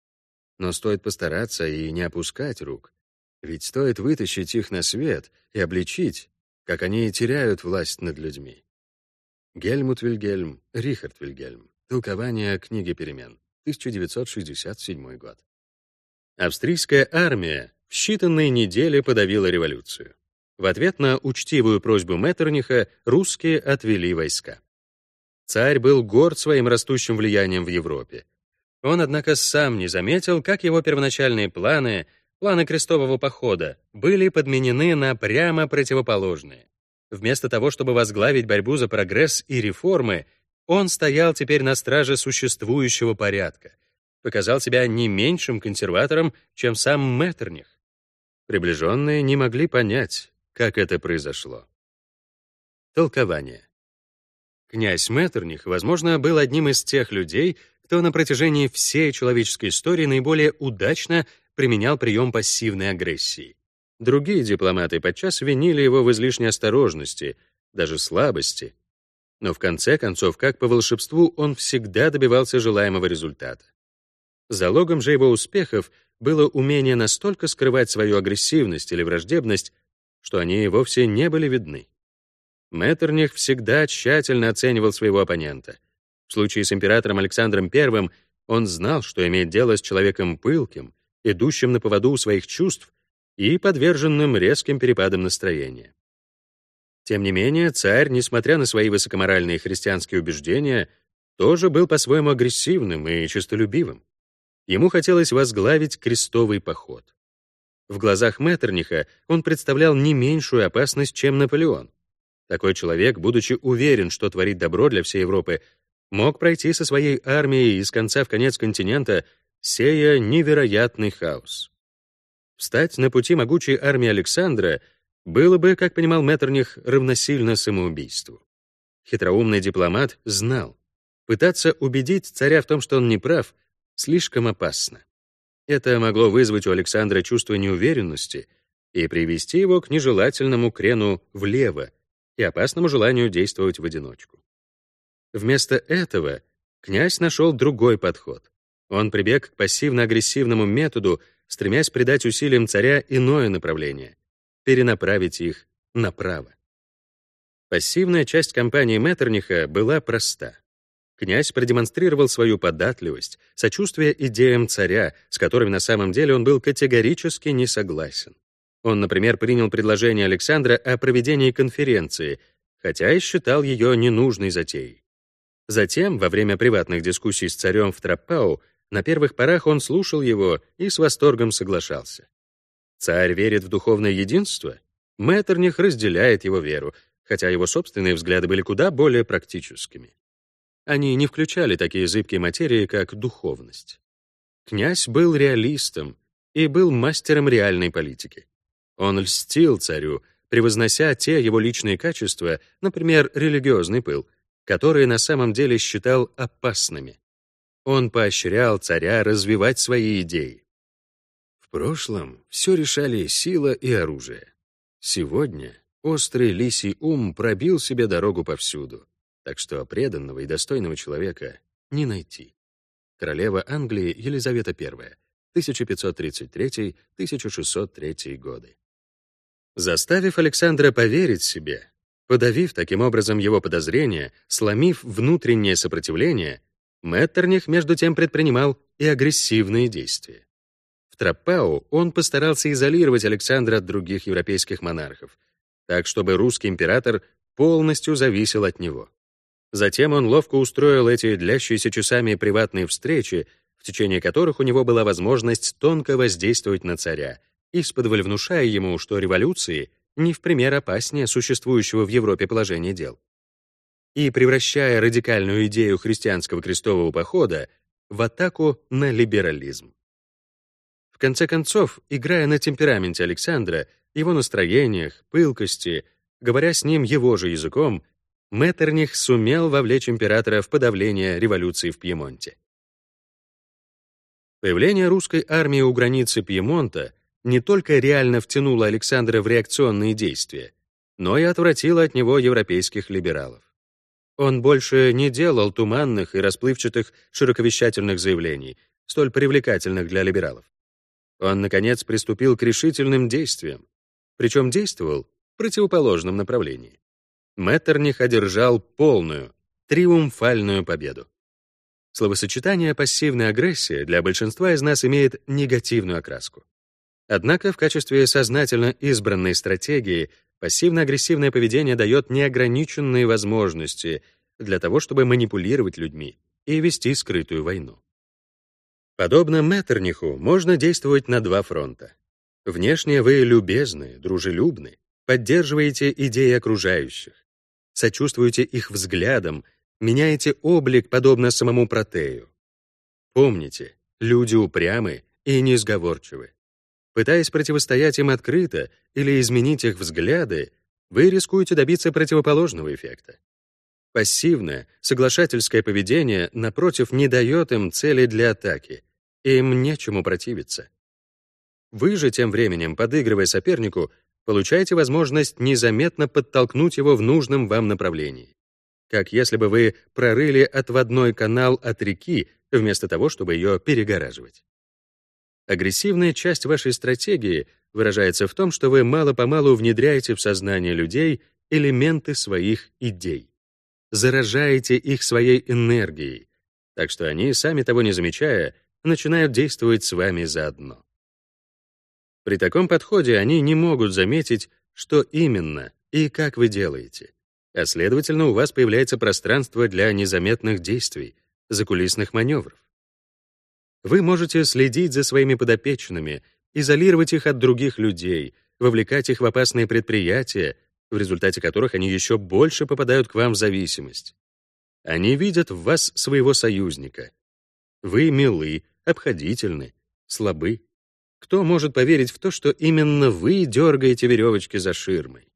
Но стоит постараться и не опускать рук, ведь стоит вытащить их на свет и обличить, как они теряют власть над людьми. Гельмут Вильгельм, Рихард Вильгельм. Толкование книги перемен. 1967 год. Австрийская армия в считанные недели подавила революцию. В ответ на учтивую просьбу Меттерниха русские отвели войска. Царь был горд своим растущим влиянием в Европе. Он, однако, сам не заметил, как его первоначальные планы, планы крестового похода, были подменены на прямо противоположные. Вместо того, чтобы возглавить борьбу за прогресс и реформы, он стоял теперь на страже существующего порядка — показал себя не меньшим консерватором, чем сам Меттерних. Приближенные не могли понять, как это произошло. Толкование. Князь Меттерних, возможно, был одним из тех людей, кто на протяжении всей человеческой истории наиболее удачно применял прием пассивной агрессии. Другие дипломаты подчас винили его в излишней осторожности, даже слабости. Но в конце концов, как по волшебству, он всегда добивался желаемого результата. Залогом же его успехов было умение настолько скрывать свою агрессивность или враждебность, что они вовсе не были видны. Меттерних всегда тщательно оценивал своего оппонента. Случае с императором Александром I он знал, что имеет дело с человеком пылким, идущим на поводу у своих чувств и подверженным резким перепадам настроения. Тем не менее, царь, несмотря на свои высокоморальные христианские убеждения, тоже был по-своему агрессивным и честолюбивым. Ему хотелось возглавить крестовый поход. В глазах Меттерниха он представлял не меньшую опасность, чем Наполеон. Такой человек, будучи уверен, что творит добро для всей Европы, мог пройти со своей армией из конца в конец континента, сея невероятный хаос. Встать на пути могучей армии Александра было бы, как понимал Меттерних, равносильно самоубийству. Хитроумный дипломат знал, пытаться убедить царя в том, что он не прав, слишком опасно. Это могло вызвать у Александра чувство неуверенности и привести его к нежелательному крену влево и опасному желанию действовать в одиночку. Вместо этого князь нашел другой подход. Он прибег к пассивно-агрессивному методу, стремясь придать усилиям царя иное направление — перенаправить их направо. Пассивная часть кампании Меттерниха была проста. Князь продемонстрировал свою податливость, сочувствие идеям царя, с которыми на самом деле он был категорически не согласен. Он, например, принял предложение Александра о проведении конференции, хотя и считал ее ненужной затеей. Затем, во время приватных дискуссий с царем в Траппау, на первых порах он слушал его и с восторгом соглашался. Царь верит в духовное единство? Меттерних разделяет его веру, хотя его собственные взгляды были куда более практическими. Они не включали такие зыбкие материи, как духовность. Князь был реалистом и был мастером реальной политики. Он льстил царю, превознося те его личные качества, например, религиозный пыл, которые на самом деле считал опасными. Он поощрял царя развивать свои идеи. В прошлом все решали сила и оружие. Сегодня острый лисий ум пробил себе дорогу повсюду, так что преданного и достойного человека не найти. Королева Англии Елизавета I, 1533-1603 годы. Заставив Александра поверить себе, подавив таким образом его подозрения, сломив внутреннее сопротивление, Меттерних между тем предпринимал и агрессивные действия. В Траппау он постарался изолировать Александра от других европейских монархов, так чтобы русский император полностью зависел от него. Затем он ловко устроил эти длящиеся часами приватные встречи, в течение которых у него была возможность тонко воздействовать на царя, исподволь внушая ему, что революции не в пример опаснее существующего в Европе положения дел и превращая радикальную идею христианского крестового похода в атаку на либерализм. В конце концов, играя на темпераменте Александра, его настроениях, пылкости, говоря с ним его же языком, Меттерних сумел вовлечь императора в подавление революции в Пьемонте. Появление русской армии у границы Пьемонта не только реально втянуло Александра в реакционные действия, но и отвратило от него европейских либералов. Он больше не делал туманных и расплывчатых широковещательных заявлений, столь привлекательных для либералов. Он, наконец, приступил к решительным действиям, причем действовал в противоположном направлении. Меттерних одержал полную, триумфальную победу. Словосочетание «пассивная агрессия» для большинства из нас имеет негативную окраску. Однако в качестве сознательно избранной стратегии Пассивно-агрессивное поведение дает неограниченные возможности для того, чтобы манипулировать людьми и вести скрытую войну. Подобно Меттерниху, можно действовать на два фронта. Внешне вы любезны, дружелюбны, поддерживаете идеи окружающих, сочувствуете их взглядам, меняете облик, подобно самому Протею. Помните, люди упрямы и несговорчивы. Пытаясь противостоять им открыто или изменить их взгляды, вы рискуете добиться противоположного эффекта. Пассивное, соглашательское поведение, напротив, не дает им цели для атаки, им нечему противиться. Вы же тем временем, подыгрывая сопернику, получаете возможность незаметно подтолкнуть его в нужном вам направлении. Как если бы вы прорыли отводной канал от реки, вместо того, чтобы ее перегораживать. Агрессивная часть вашей стратегии выражается в том, что вы мало-помалу внедряете в сознание людей элементы своих идей. Заражаете их своей энергией, так что они, сами того не замечая, начинают действовать с вами заодно. При таком подходе они не могут заметить, что именно и как вы делаете, а следовательно, у вас появляется пространство для незаметных действий, закулисных маневров. Вы можете следить за своими подопечными, изолировать их от других людей, вовлекать их в опасные предприятия, в результате которых они еще больше попадают к вам в зависимость. Они видят в вас своего союзника. Вы милы, обходительны, слабы. Кто может поверить в то, что именно вы дергаете веревочки за ширмой?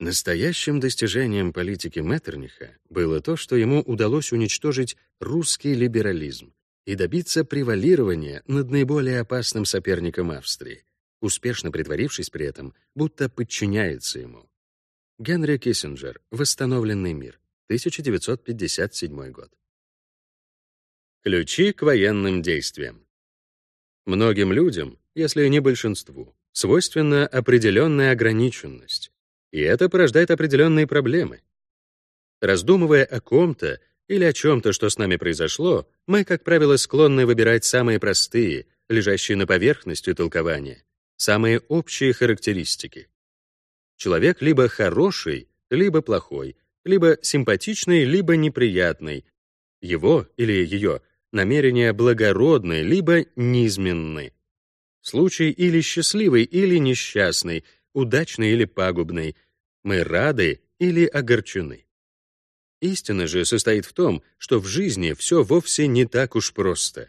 Настоящим достижением политики Меттерниха было то, что ему удалось уничтожить русский либерализм, и добиться превалирования над наиболее опасным соперником Австрии, успешно притворившись при этом, будто подчиняется ему. Генри Киссинджер «Восстановленный мир», 1957 год. Ключи к военным действиям. Многим людям, если не большинству, свойственна определенная ограниченность, и это порождает определенные проблемы. Раздумывая о ком-то, или о чем-то, что с нами произошло, мы, как правило, склонны выбирать самые простые, лежащие на поверхности толкования, самые общие характеристики. Человек либо хороший, либо плохой, либо симпатичный, либо неприятный. Его или ее намерения благородны, либо низменны. Случай или счастливый, или несчастный, удачный или пагубный. Мы рады или огорчены. Истина же состоит в том, что в жизни все вовсе не так уж просто.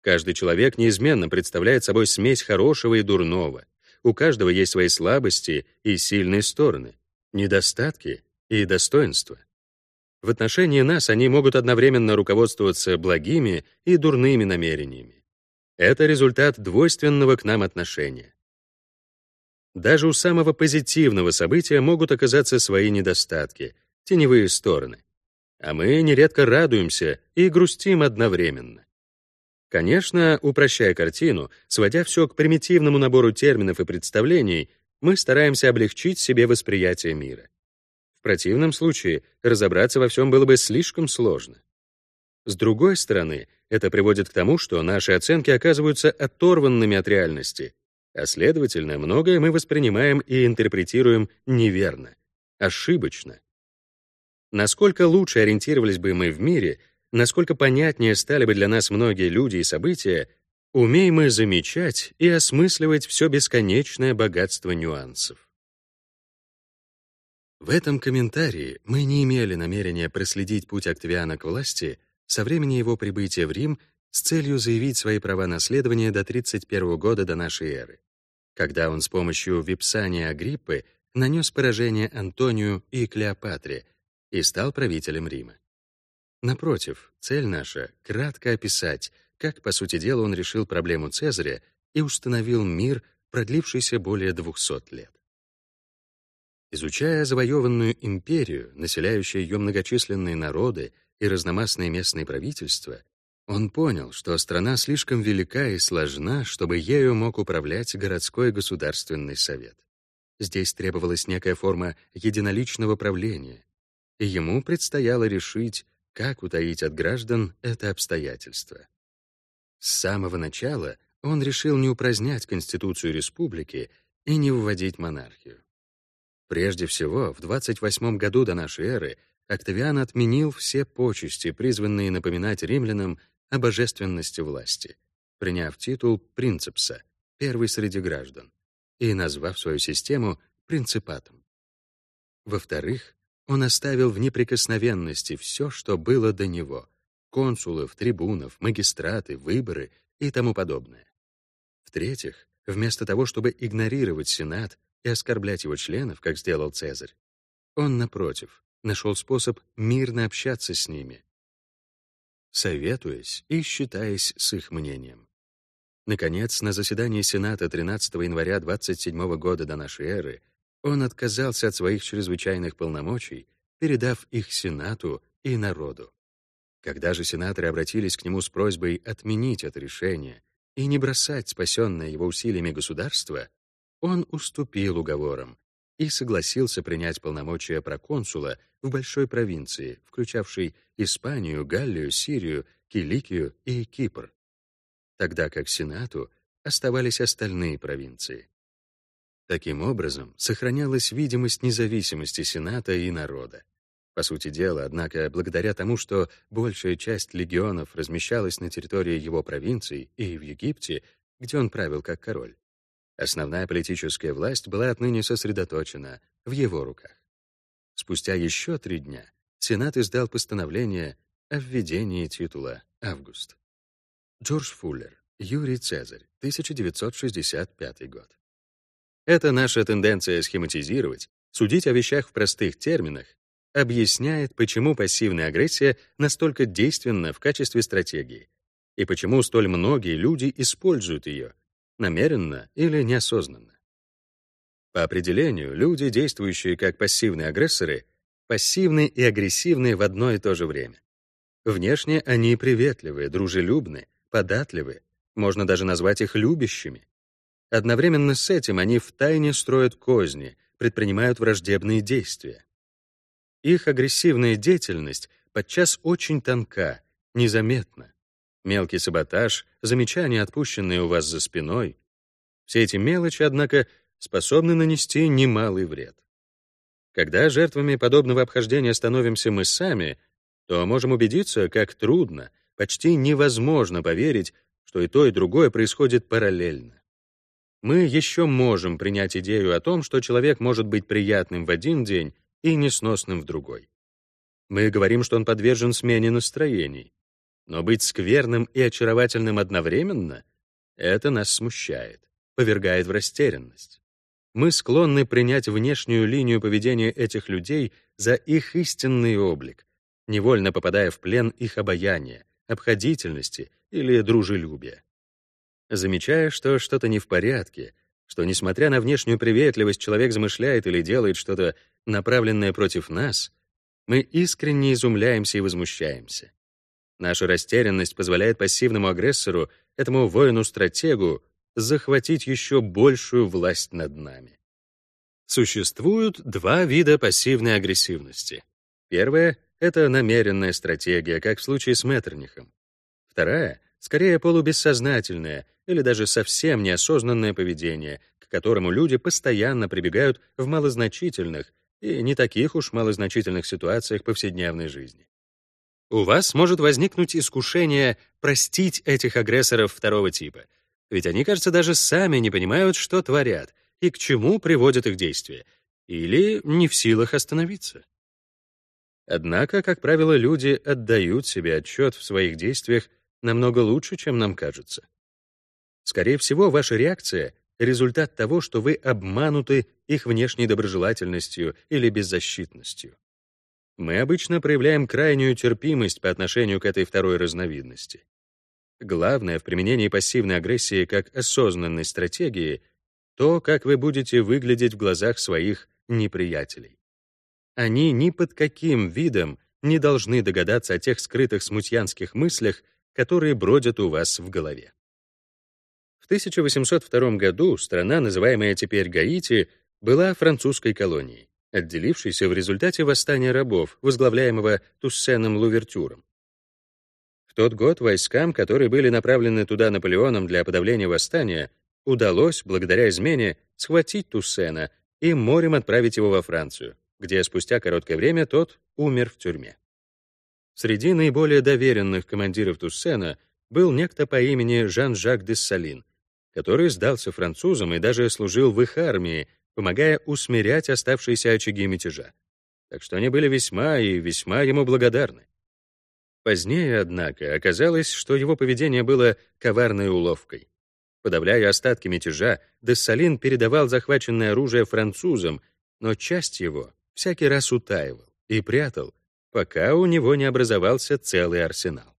Каждый человек неизменно представляет собой смесь хорошего и дурного. У каждого есть свои слабости и сильные стороны, недостатки и достоинства. В отношении нас они могут одновременно руководствоваться благими и дурными намерениями. Это результат двойственного к нам отношения. Даже у самого позитивного события могут оказаться свои недостатки, теневые стороны. А мы нередко радуемся и грустим одновременно. Конечно, упрощая картину, сводя все к примитивному набору терминов и представлений, мы стараемся облегчить себе восприятие мира. В противном случае разобраться во всем было бы слишком сложно. С другой стороны, это приводит к тому, что наши оценки оказываются оторванными от реальности, а следовательно, многое мы воспринимаем и интерпретируем неверно, ошибочно. Насколько лучше ориентировались бы мы в мире, насколько понятнее стали бы для нас многие люди и события, умей мы замечать и осмысливать все бесконечное богатство нюансов. В этом комментарии мы не имели намерения проследить путь Октавиана к власти со времени его прибытия в Рим с целью заявить свои права наследования до 31 года до нашей эры когда он с помощью Випсания Агриппы нанес поражение Антонию и Клеопатре и стал правителем Рима. Напротив, цель наша — кратко описать, как, по сути дела, он решил проблему Цезаря и установил мир, продлившийся более 200 лет. Изучая завоеванную империю, населяющую ее многочисленные народы и разномастные местные правительства, он понял, что страна слишком велика и сложна, чтобы ею мог управлять городской государственный совет. Здесь требовалась некая форма единоличного правления, и ему предстояло решить, как утаить от граждан это обстоятельство. С самого начала он решил не упразднять Конституцию республики и не вводить монархию. Прежде всего, в 28 году до нашей эры Октавиан отменил все почести, призванные напоминать римлянам о божественности власти, приняв титул принципса, первый среди граждан, и назвав свою систему принципатом. Во-вторых, он оставил в неприкосновенности все, что было до него — консулов, трибунов, магистраты, выборы и тому подобное. В-третьих, вместо того, чтобы игнорировать Сенат и оскорблять его членов, как сделал Цезарь, он, напротив, нашел способ мирно общаться с ними, советуясь и считаясь с их мнением. Наконец, на заседании Сената 13 января 27 года до нашей эры он отказался от своих чрезвычайных полномочий, передав их Сенату и народу. Когда же сенаторы обратились к нему с просьбой отменить это решение и не бросать спасенное его усилиями государство, он уступил уговорам и согласился принять полномочия проконсула в большой провинции, включавшей Испанию, Галлию, Сирию, Киликию и Кипр, тогда как Сенату оставались остальные провинции. Таким образом, сохранялась видимость независимости Сената и народа. По сути дела, однако, благодаря тому, что большая часть легионов размещалась на территории его провинций и в Египте, где он правил как король, Основная политическая власть была отныне сосредоточена в его руках. Спустя еще три дня Сенат издал постановление о введении титула «Август». Джордж Фуллер, Юрий Цезарь, 1965 год. Эта наша тенденция схематизировать, судить о вещах в простых терминах, объясняет, почему пассивная агрессия настолько действенна в качестве стратегии и почему столь многие люди используют ее — намеренно или неосознанно. По определению, люди, действующие как пассивные агрессоры, пассивны и агрессивны в одно и то же время. Внешне они приветливы, дружелюбны, податливы, можно даже назвать их любящими. Одновременно с этим они втайне строят козни, предпринимают враждебные действия. Их агрессивная деятельность подчас очень тонка, незаметна. Мелкий саботаж, замечания, отпущенные у вас за спиной. Все эти мелочи, однако, способны нанести немалый вред. Когда жертвами подобного обхождения становимся мы сами, то можем убедиться, как трудно, почти невозможно поверить, что и то, и другое происходит параллельно. Мы еще можем принять идею о том, что человек может быть приятным в один день и несносным в другой. Мы говорим, что он подвержен смене настроений. Но быть скверным и очаровательным одновременно — это нас смущает, повергает в растерянность. Мы склонны принять внешнюю линию поведения этих людей за их истинный облик, невольно попадая в плен их обаяния, обходительности или дружелюбия. Замечая, что что-то не в порядке, что, несмотря на внешнюю приветливость, человек замышляет или делает что-то, направленное против нас, мы искренне изумляемся и возмущаемся. Наша растерянность позволяет пассивному агрессору, этому воину-стратегу, захватить еще большую власть над нами. Существуют два вида пассивной агрессивности. Первая — это намеренная стратегия, как в случае с Меттернихом. Вторая — скорее полубессознательная или даже совсем неосознанное поведение, к которому люди постоянно прибегают в малозначительных и не таких уж малозначительных ситуациях повседневной жизни. У вас может возникнуть искушение простить этих агрессоров второго типа, ведь они, кажется, даже сами не понимают, что творят и к чему приводят их действия, или не в силах остановиться. Однако, как правило, люди отдают себе отчет в своих действиях намного лучше, чем нам кажется. Скорее всего, ваша реакция — результат того, что вы обмануты их внешней доброжелательностью или беззащитностью. Мы обычно проявляем крайнюю терпимость по отношению к этой второй разновидности. Главное в применении пассивной агрессии как осознанной стратегии — то, как вы будете выглядеть в глазах своих неприятелей. Они ни под каким видом не должны догадаться о тех скрытых смутьянских мыслях, которые бродят у вас в голове. В 1802 году страна, называемая теперь Гаити, была французской колонией, отделившейся в результате восстания рабов, возглавляемого Туссеном Лувертюром тот год войскам, которые были направлены туда Наполеоном для подавления восстания, удалось, благодаря измене, схватить Туссена и морем отправить его во Францию, где спустя короткое время тот умер в тюрьме. Среди наиболее доверенных командиров Туссена был некто по имени Жан-Жак Дессалин, который сдался французам и даже служил в их армии, помогая усмирять оставшиеся очаги мятежа. Так что они были весьма и весьма ему благодарны. Позднее, однако, оказалось, что его поведение было коварной уловкой. Подавляя остатки мятежа, Дессалин передавал захваченное оружие французам, но часть его всякий раз утаивал и прятал, пока у него не образовался целый арсенал.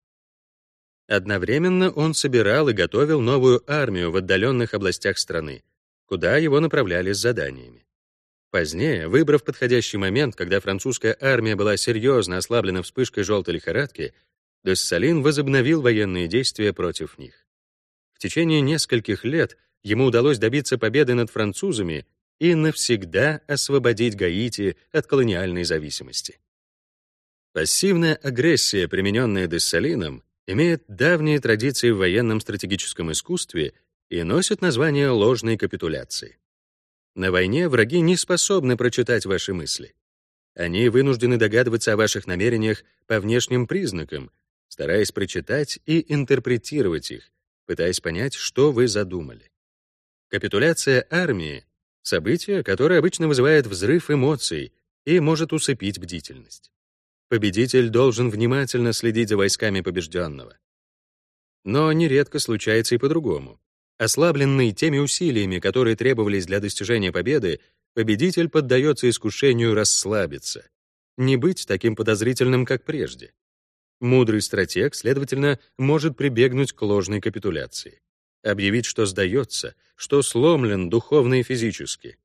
Одновременно он собирал и готовил новую армию в отдаленных областях страны, куда его направляли с заданиями. Позднее, выбрав подходящий момент, когда французская армия была серьезно ослаблена вспышкой желтой лихорадки, Дессалин возобновил военные действия против них. В течение нескольких лет ему удалось добиться победы над французами и навсегда освободить Гаити от колониальной зависимости. Пассивная агрессия, примененная Дессалином, имеет давние традиции в военном стратегическом искусстве и носит название ложной капитуляции. На войне враги не способны прочитать ваши мысли. Они вынуждены догадываться о ваших намерениях по внешним признакам, стараясь прочитать и интерпретировать их, пытаясь понять, что вы задумали. Капитуляция армии — событие, которое обычно вызывает взрыв эмоций и может усыпить бдительность. Победитель должен внимательно следить за войсками побежденного. Но нередко случается и по-другому. Ослабленный теми усилиями, которые требовались для достижения победы, победитель поддается искушению расслабиться, не быть таким подозрительным, как прежде. Мудрый стратег, следовательно, может прибегнуть к ложной капитуляции, объявить, что сдается, что сломлен духовно и физически.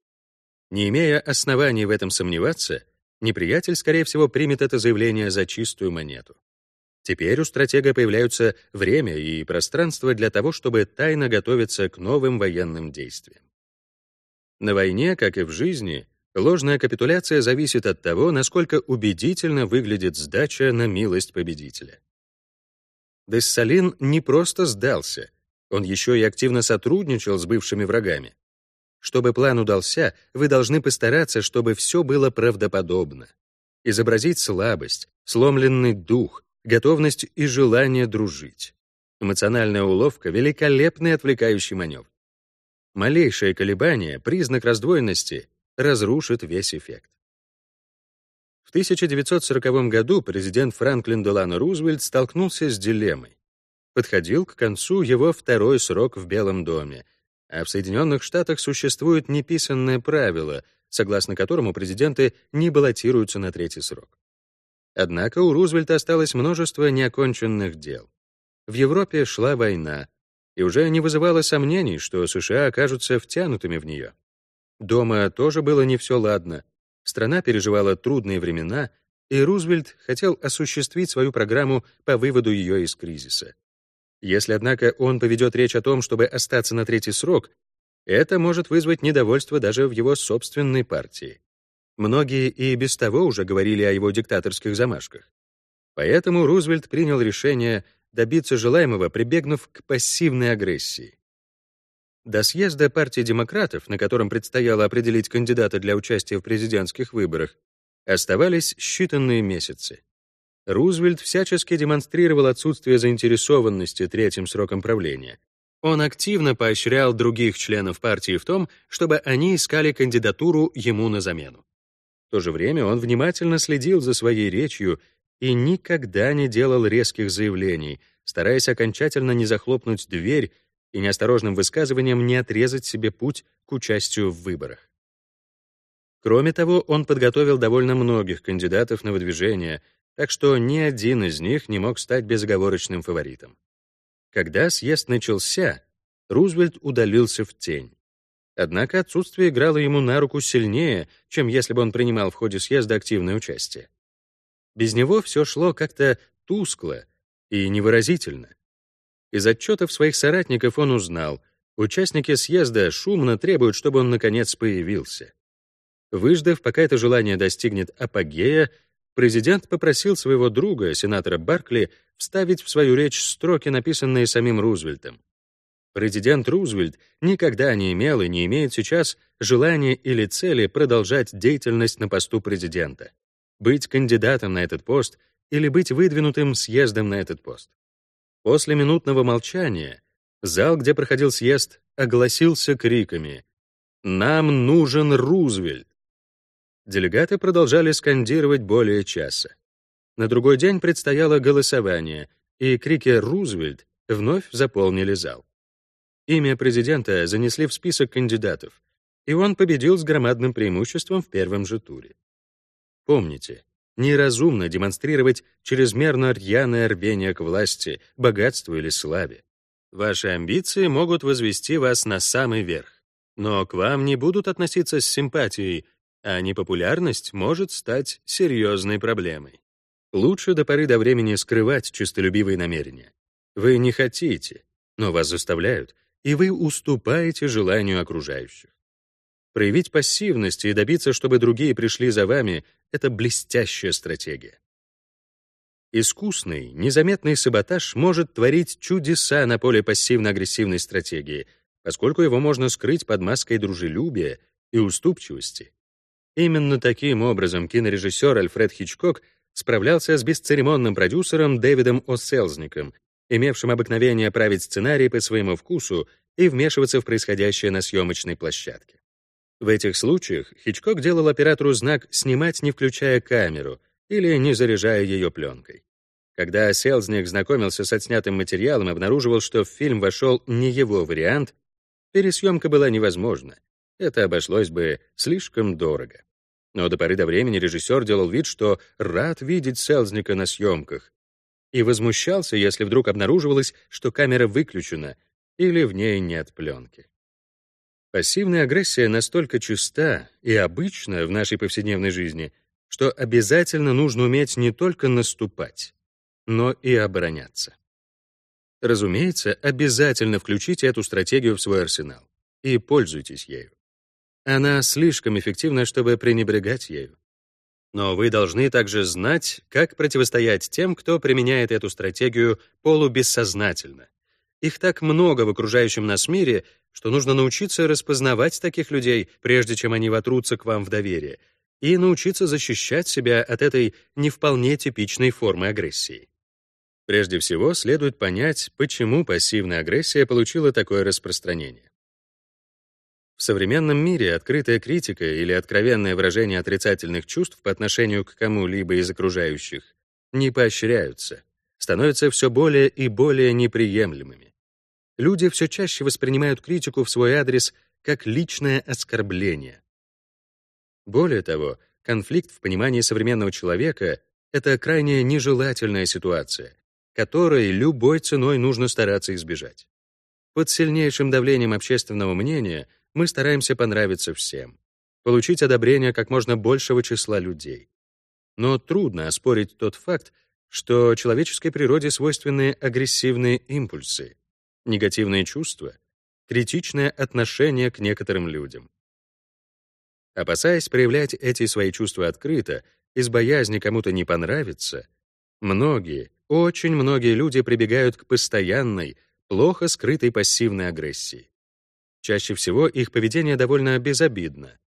Не имея оснований в этом сомневаться, неприятель, скорее всего, примет это заявление за чистую монету. Теперь у стратега появляются время и пространство для того, чтобы тайно готовиться к новым военным действиям. На войне, как и в жизни, ложная капитуляция зависит от того, насколько убедительно выглядит сдача на милость победителя. Дессалин не просто сдался, он еще и активно сотрудничал с бывшими врагами. Чтобы план удался, вы должны постараться, чтобы все было правдоподобно. Изобразить слабость, сломленный дух, готовность и желание дружить. Эмоциональная уловка — великолепный отвлекающий маневр. Малейшее колебание, признак раздвоенности, разрушит весь эффект. В 1940 году президент Франклин Делано Рузвельт столкнулся с дилеммой. Подходил к концу его второй срок в Белом доме, а в Соединенных Штатах существует неписанное правило, согласно которому президенты не баллотируются на третий срок. Однако у Рузвельта осталось множество неоконченных дел. В Европе шла война, и уже не вызывало сомнений, что США окажутся втянутыми в нее. Дома тоже было не все ладно. Страна переживала трудные времена, и Рузвельт хотел осуществить свою программу по выводу ее из кризиса. Если, однако, он поведет речь о том, чтобы остаться на третий срок, это может вызвать недовольство даже в его собственной партии. Многие и без того уже говорили о его диктаторских замашках. Поэтому Рузвельт принял решение добиться желаемого, прибегнув к пассивной агрессии. До съезда партии демократов, на котором предстояло определить кандидата для участия в президентских выборах, оставались считанные месяцы. Рузвельт всячески демонстрировал отсутствие заинтересованности третьим сроком правления. Он активно поощрял других членов партии в том, чтобы они искали кандидатуру ему на замену. В то же время он внимательно следил за своей речью и никогда не делал резких заявлений, стараясь окончательно не захлопнуть дверь и неосторожным высказыванием не отрезать себе путь к участию в выборах. Кроме того, он подготовил довольно многих кандидатов на выдвижение, так что ни один из них не мог стать безоговорочным фаворитом. Когда съезд начался, Рузвельт удалился в тень. Однако отсутствие играло ему на руку сильнее, чем если бы он принимал в ходе съезда активное участие. Без него все шло как-то тускло и невыразительно. Из отчетов своих соратников он узнал, участники съезда шумно требуют, чтобы он наконец появился. Выждав, пока это желание достигнет апогея, президент попросил своего друга, сенатора Баркли, вставить в свою речь строки, написанные самим Рузвельтом. Президент Рузвельт никогда не имел и не имеет сейчас желания или цели продолжать деятельность на посту президента быть кандидатом на этот пост или быть выдвинутым съездом на этот пост. После минутного молчания зал, где проходил съезд, огласился криками «Нам нужен Рузвельт!». Делегаты продолжали скандировать более часа. На другой день предстояло голосование, и крики «Рузвельт» вновь заполнили зал. Имя президента занесли в список кандидатов, и он победил с громадным преимуществом в первом же туре. Помните, неразумно демонстрировать чрезмерно рьяное рвение к власти, богатству или славе. Ваши амбиции могут возвести вас на самый верх, но к вам не будут относиться с симпатией, а непопулярность может стать серьезной проблемой. Лучше до поры до времени скрывать честолюбивые намерения. Вы не хотите, но вас заставляют, и вы уступаете желанию окружающих. Проявить пассивность и добиться, чтобы другие пришли за вами — это блестящая стратегия. Искусный, незаметный саботаж может творить чудеса на поле пассивно-агрессивной стратегии, поскольку его можно скрыть под маской дружелюбия и уступчивости. Именно таким образом кинорежиссер Альфред Хичкок справлялся с бесцеремонным продюсером Дэвидом О'Селзником, имевшим обыкновение править сценарий по своему вкусу и вмешиваться в происходящее на съемочной площадке. В этих случаях Хичкок делал оператору знак «снимать, не включая камеру» или не заряжая ее пленкой. Когда Селзник знакомился с отснятым материалом и обнаруживал, что в фильм вошел не его вариант, пересъемка была невозможна. Это обошлось бы слишком дорого. Но до поры до времени режиссер делал вид, что рад видеть Селзника на съемках, и возмущался, если вдруг обнаруживалось, что камера выключена или в ней нет пленки. Пассивная агрессия настолько чиста и обычна в нашей повседневной жизни, что обязательно нужно уметь не только наступать, но и обороняться. Разумеется, обязательно включите эту стратегию в свой арсенал и пользуйтесь ею. Она слишком эффективна, чтобы пренебрегать ею. Но вы должны также знать, как противостоять тем, кто применяет эту стратегию полубессознательно. Их так много в окружающем нас мире, что нужно научиться распознавать таких людей, прежде чем они вотрутся к вам в доверие, и научиться защищать себя от этой не вполне типичной формы агрессии. Прежде всего, следует понять, почему пассивная агрессия получила такое распространение. В современном мире открытая критика или откровенное выражение отрицательных чувств по отношению к кому-либо из окружающих не поощряются, становятся все более и более неприемлемыми люди все чаще воспринимают критику в свой адрес как личное оскорбление. Более того, конфликт в понимании современного человека Это крайне нежелательная ситуация, которой любой ценой нужно стараться избежать. Под сильнейшим давлением общественного мнения мы стараемся понравиться всем, получить одобрение как можно большего числа людей. Но трудно оспорить тот факт, что человеческой природе свойственны агрессивные импульсы, негативные чувства, критичное отношение к некоторым людям. Опасаясь проявлять эти свои чувства открыто, из боязни кому-то не понравиться, многие, очень многие люди прибегают к постоянной, плохо скрытой пассивной агрессии. Чаще всего их поведение довольно безобидно.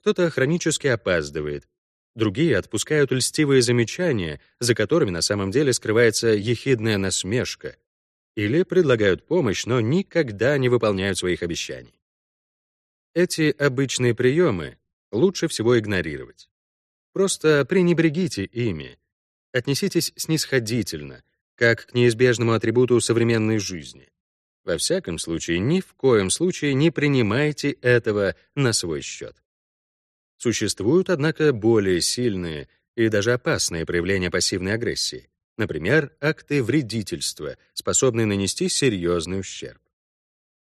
Кто-то хронически опаздывает, другие отпускают льстивые замечания, за которыми на самом деле скрывается ехидная насмешка, или предлагают помощь, но никогда не выполняют своих обещаний. Эти обычные приемы лучше всего игнорировать. Просто пренебрегите ими. Отнеситесь снисходительно, как к неизбежному атрибуту современной жизни. Во всяком случае, ни в коем случае не принимайте этого на свой счет. Существуют, однако, более сильные и даже опасные проявления пассивной агрессии. Например, акты вредительства, способные нанести серьезный ущерб.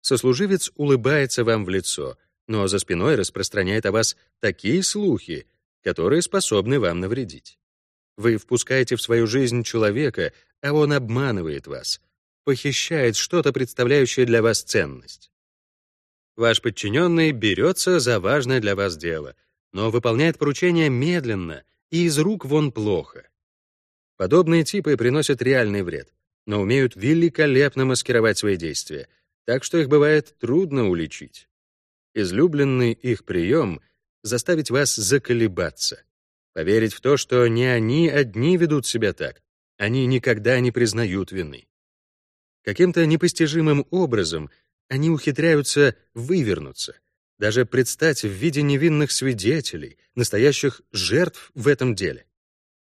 Сослуживец улыбается вам в лицо, но за спиной распространяет о вас такие слухи, которые способны вам навредить. Вы впускаете в свою жизнь человека, а он обманывает вас, похищает что-то, представляющее для вас ценность. Ваш подчиненный берется за важное для вас дело, но выполняет поручение медленно и из рук вон плохо. Подобные типы приносят реальный вред, но умеют великолепно маскировать свои действия, так что их бывает трудно уличить. Излюбленный их прием — заставить вас заколебаться, поверить в то, что не они одни ведут себя так, они никогда не признают вины. Каким-то непостижимым образом они ухитряются вывернуться, даже предстать в виде невинных свидетелей, настоящих жертв в этом деле.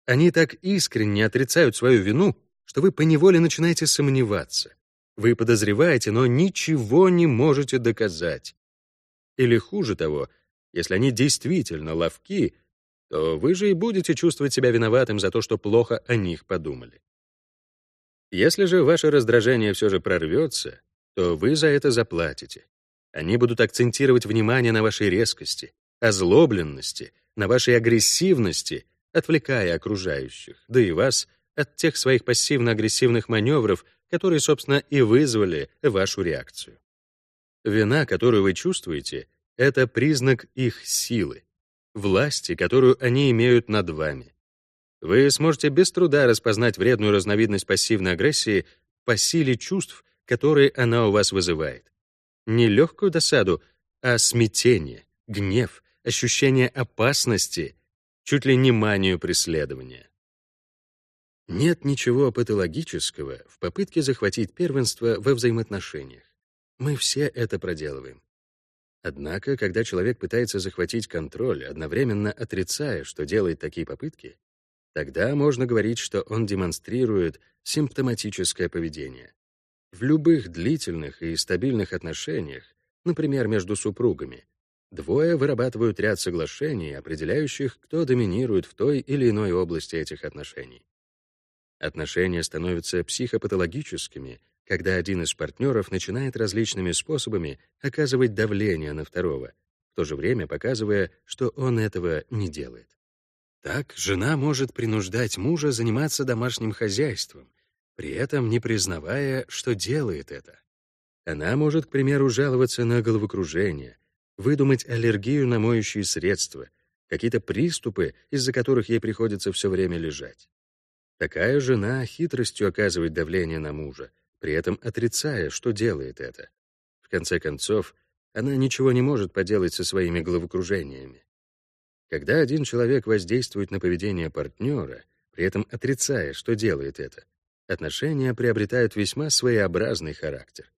Они так искренне отрицают свою вину, что вы поневоле начинаете сомневаться. Вы подозреваете, но ничего не можете доказать. Или хуже того, если они действительно ловки, то вы же и будете чувствовать себя виноватым за то, что плохо о них подумали. Если же ваше раздражение все же прорвется, то вы за это заплатите. Они будут акцентировать внимание на вашей резкости, озлобленности, на вашей агрессивности, отвлекая окружающих, да и вас, от тех своих пассивно-агрессивных маневров, которые, собственно, и вызвали вашу реакцию. Вина, которую вы чувствуете, — это признак их силы, власти, которую они имеют над вами. Вы сможете без труда распознать вредную разновидность пассивной агрессии по силе чувств, которые она у вас вызывает. Не легкую досаду, а смятение, гнев, ощущение опасности, чуть ли не манию преследования. Нет ничего патологического в попытке захватить первенство во взаимоотношениях. Мы все это проделываем. Однако, когда человек пытается захватить контроль, одновременно отрицая, что делает такие попытки, тогда можно говорить, что он демонстрирует симптоматическое поведение. В любых длительных и стабильных отношениях, например, между супругами, двое вырабатывают ряд соглашений, определяющих, кто доминирует в той или иной области этих отношений. Отношения становятся психопатологическими, когда один из партнеров начинает различными способами оказывать давление на второго, в то же время показывая, что он этого не делает. Так жена может принуждать мужа заниматься домашним хозяйством, при этом не признавая, что делает это. Она может, к примеру, жаловаться на головокружение, выдумать аллергию на моющие средства, какие-то приступы, из-за которых ей приходится все время лежать. Такая жена хитростью оказывает давление на мужа, при этом отрицая, что делает это. В конце концов, она ничего не может поделать со своими головокружениями. Когда один человек воздействует на поведение партнера, при этом отрицая, что делает это, отношения приобретают весьма своеобразный характер.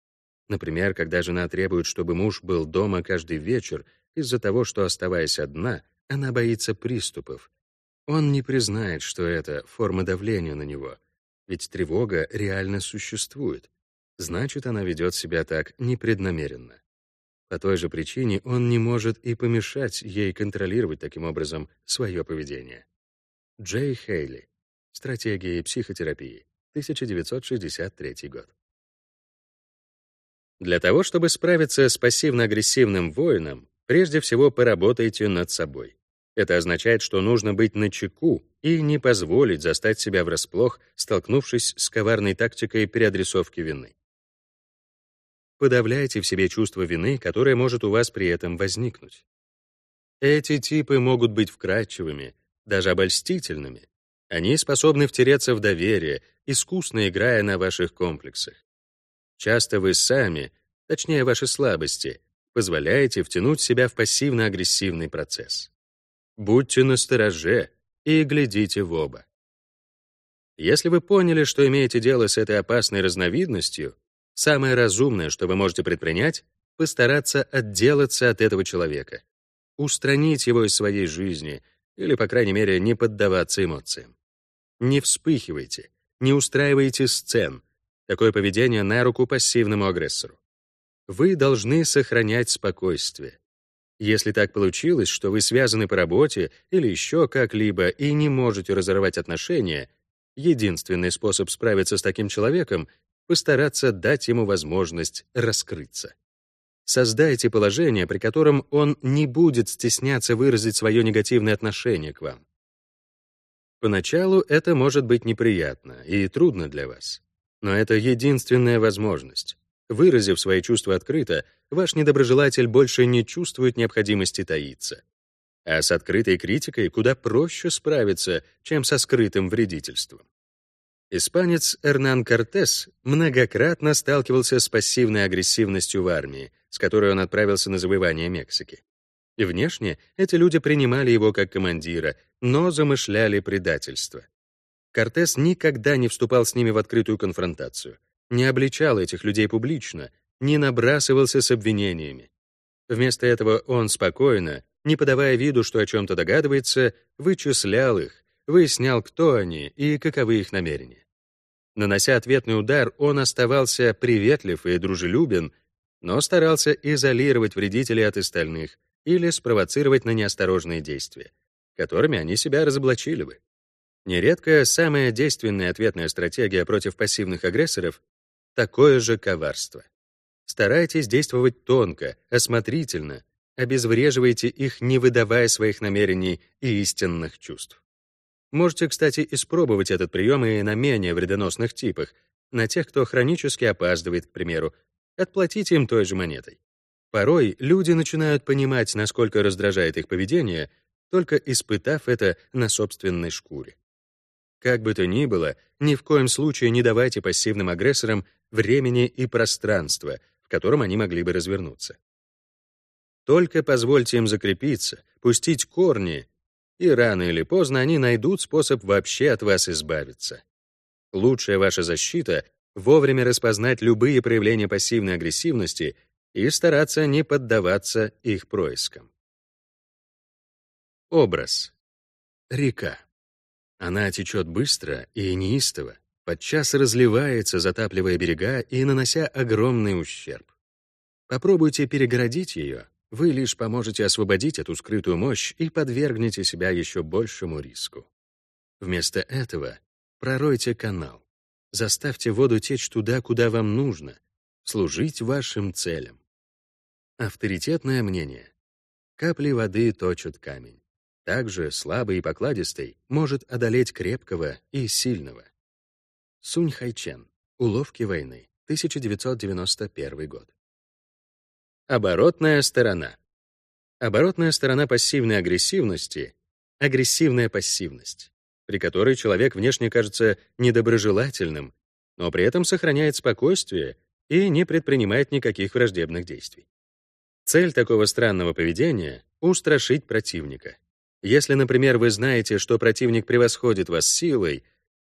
Например, когда жена требует, чтобы муж был дома каждый вечер из-за того, что, оставаясь одна, она боится приступов. Он не признает, что это форма давления на него — ведь тревога реально существует. Значит, она ведет себя так непреднамеренно. По той же причине он не может и помешать ей контролировать таким образом свое поведение. Джей Хейли, Стратегии психотерапии. 1963 год. Для того, чтобы справиться с пассивно-агрессивным воином, прежде всего поработайте над собой. Это означает, что нужно быть начеку и не позволить застать себя врасплох, столкнувшись с коварной тактикой переадресовки вины. Подавляйте в себе чувство вины, которое может у вас при этом возникнуть. Эти типы могут быть вкрадчивыми, даже обольстительными. Они способны втереться в доверие, искусно играя на ваших комплексах. Часто вы сами, точнее ваши слабости, позволяете втянуть себя в пассивно-агрессивный процесс. Будьте настороже и глядите в оба. Если вы поняли, что имеете дело с этой опасной разновидностью, самое разумное, что вы можете предпринять, постараться отделаться от этого человека устранить его из своей жизни или, по крайней мере, не поддаваться эмоциям. Не вспыхивайте, не устраивайте сцен. Такое поведение на руку пассивному агрессору. Вы должны сохранять спокойствие. Если так получилось, что вы связаны по работе или еще как-либо и не можете разорвать отношения, единственный способ справиться с таким человеком — постараться дать ему возможность раскрыться. Создайте положение, при котором он не будет стесняться выразить свое негативное отношение к вам. Поначалу это может быть неприятно и трудно для вас. Но это единственная возможность. Выразив свои чувства открыто, ваш недоброжелатель больше не чувствует необходимости таиться. А с открытой критикой куда проще справиться, чем со скрытым вредительством. Испанец Эрнан Кортес многократно сталкивался с пассивной агрессивностью в армии, с которой он отправился на завоевание Мексики. И внешне эти люди принимали его как командира, но замышляли предательство. Кортес никогда не вступал с ними в открытую конфронтацию, не обличал этих людей публично, не набрасывался с обвинениями. Вместо этого он спокойно, не подавая виду, что о чем-то догадывается, вычислял их, выяснял, кто они и каковы их намерения. Нанося ответный удар, он оставался приветлив и дружелюбен, но старался изолировать вредителей от остальных или спровоцировать на неосторожные действия, которыми они себя разоблачили бы. Нередко самая действенная ответная стратегия против пассивных агрессоров — такое же коварство. Старайтесь действовать тонко, осмотрительно, обезвреживайте их, не выдавая своих намерений и истинных чувств. Можете, кстати, испробовать этот прием и на менее вредоносных типах, на тех, кто хронически опаздывает, к примеру, отплатите им той же монетой. Порой люди начинают понимать, насколько раздражает их поведение, только испытав это на собственной шкуре. Как бы то ни было, ни в коем случае не давайте пассивным агрессорам времени и пространства, в котором они могли бы развернуться. Только позвольте им закрепиться, пустить корни, и рано или поздно они найдут способ вообще от вас избавиться. Лучшая ваша защита вовремя распознать любые проявления пассивной агрессивности и стараться не поддаваться их проискам. Образ. Река. Она течет быстро и неистово, подчас разливается, затапливая берега и нанося огромный ущерб. Попробуйте перегородить ее, вы лишь поможете освободить эту скрытую мощь и подвергнете себя еще большему риску. Вместо этого проройте канал. Заставьте воду течь туда, куда вам нужно, служить вашим целям. Авторитетное мнение. Капли воды точат камень. Также слабый и покладистый может одолеть крепкого и сильного. Сунь Хайчен. Уловки войны. 1991 год. Оборотная сторона. Оборотная сторона пассивной агрессивности — агрессивная пассивность при которой человек внешне кажется недоброжелательным, но при этом сохраняет спокойствие и не предпринимает никаких враждебных действий. Цель такого странного поведения — устрашить противника. Если, например, вы знаете, что противник превосходит вас силой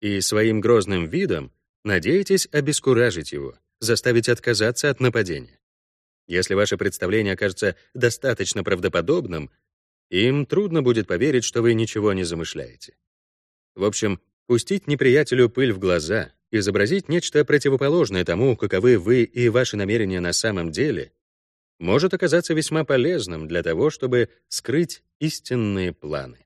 и своим грозным видом, надеетесь обескуражить его, заставить отказаться от нападения. Если ваше представление окажется достаточно правдоподобным, им трудно будет поверить, что вы ничего не замышляете. В общем, пустить неприятелю пыль в глаза, изобразить нечто противоположное тому, каковы вы и ваши намерения на самом деле, может оказаться весьма полезным для того, чтобы скрыть истинные планы.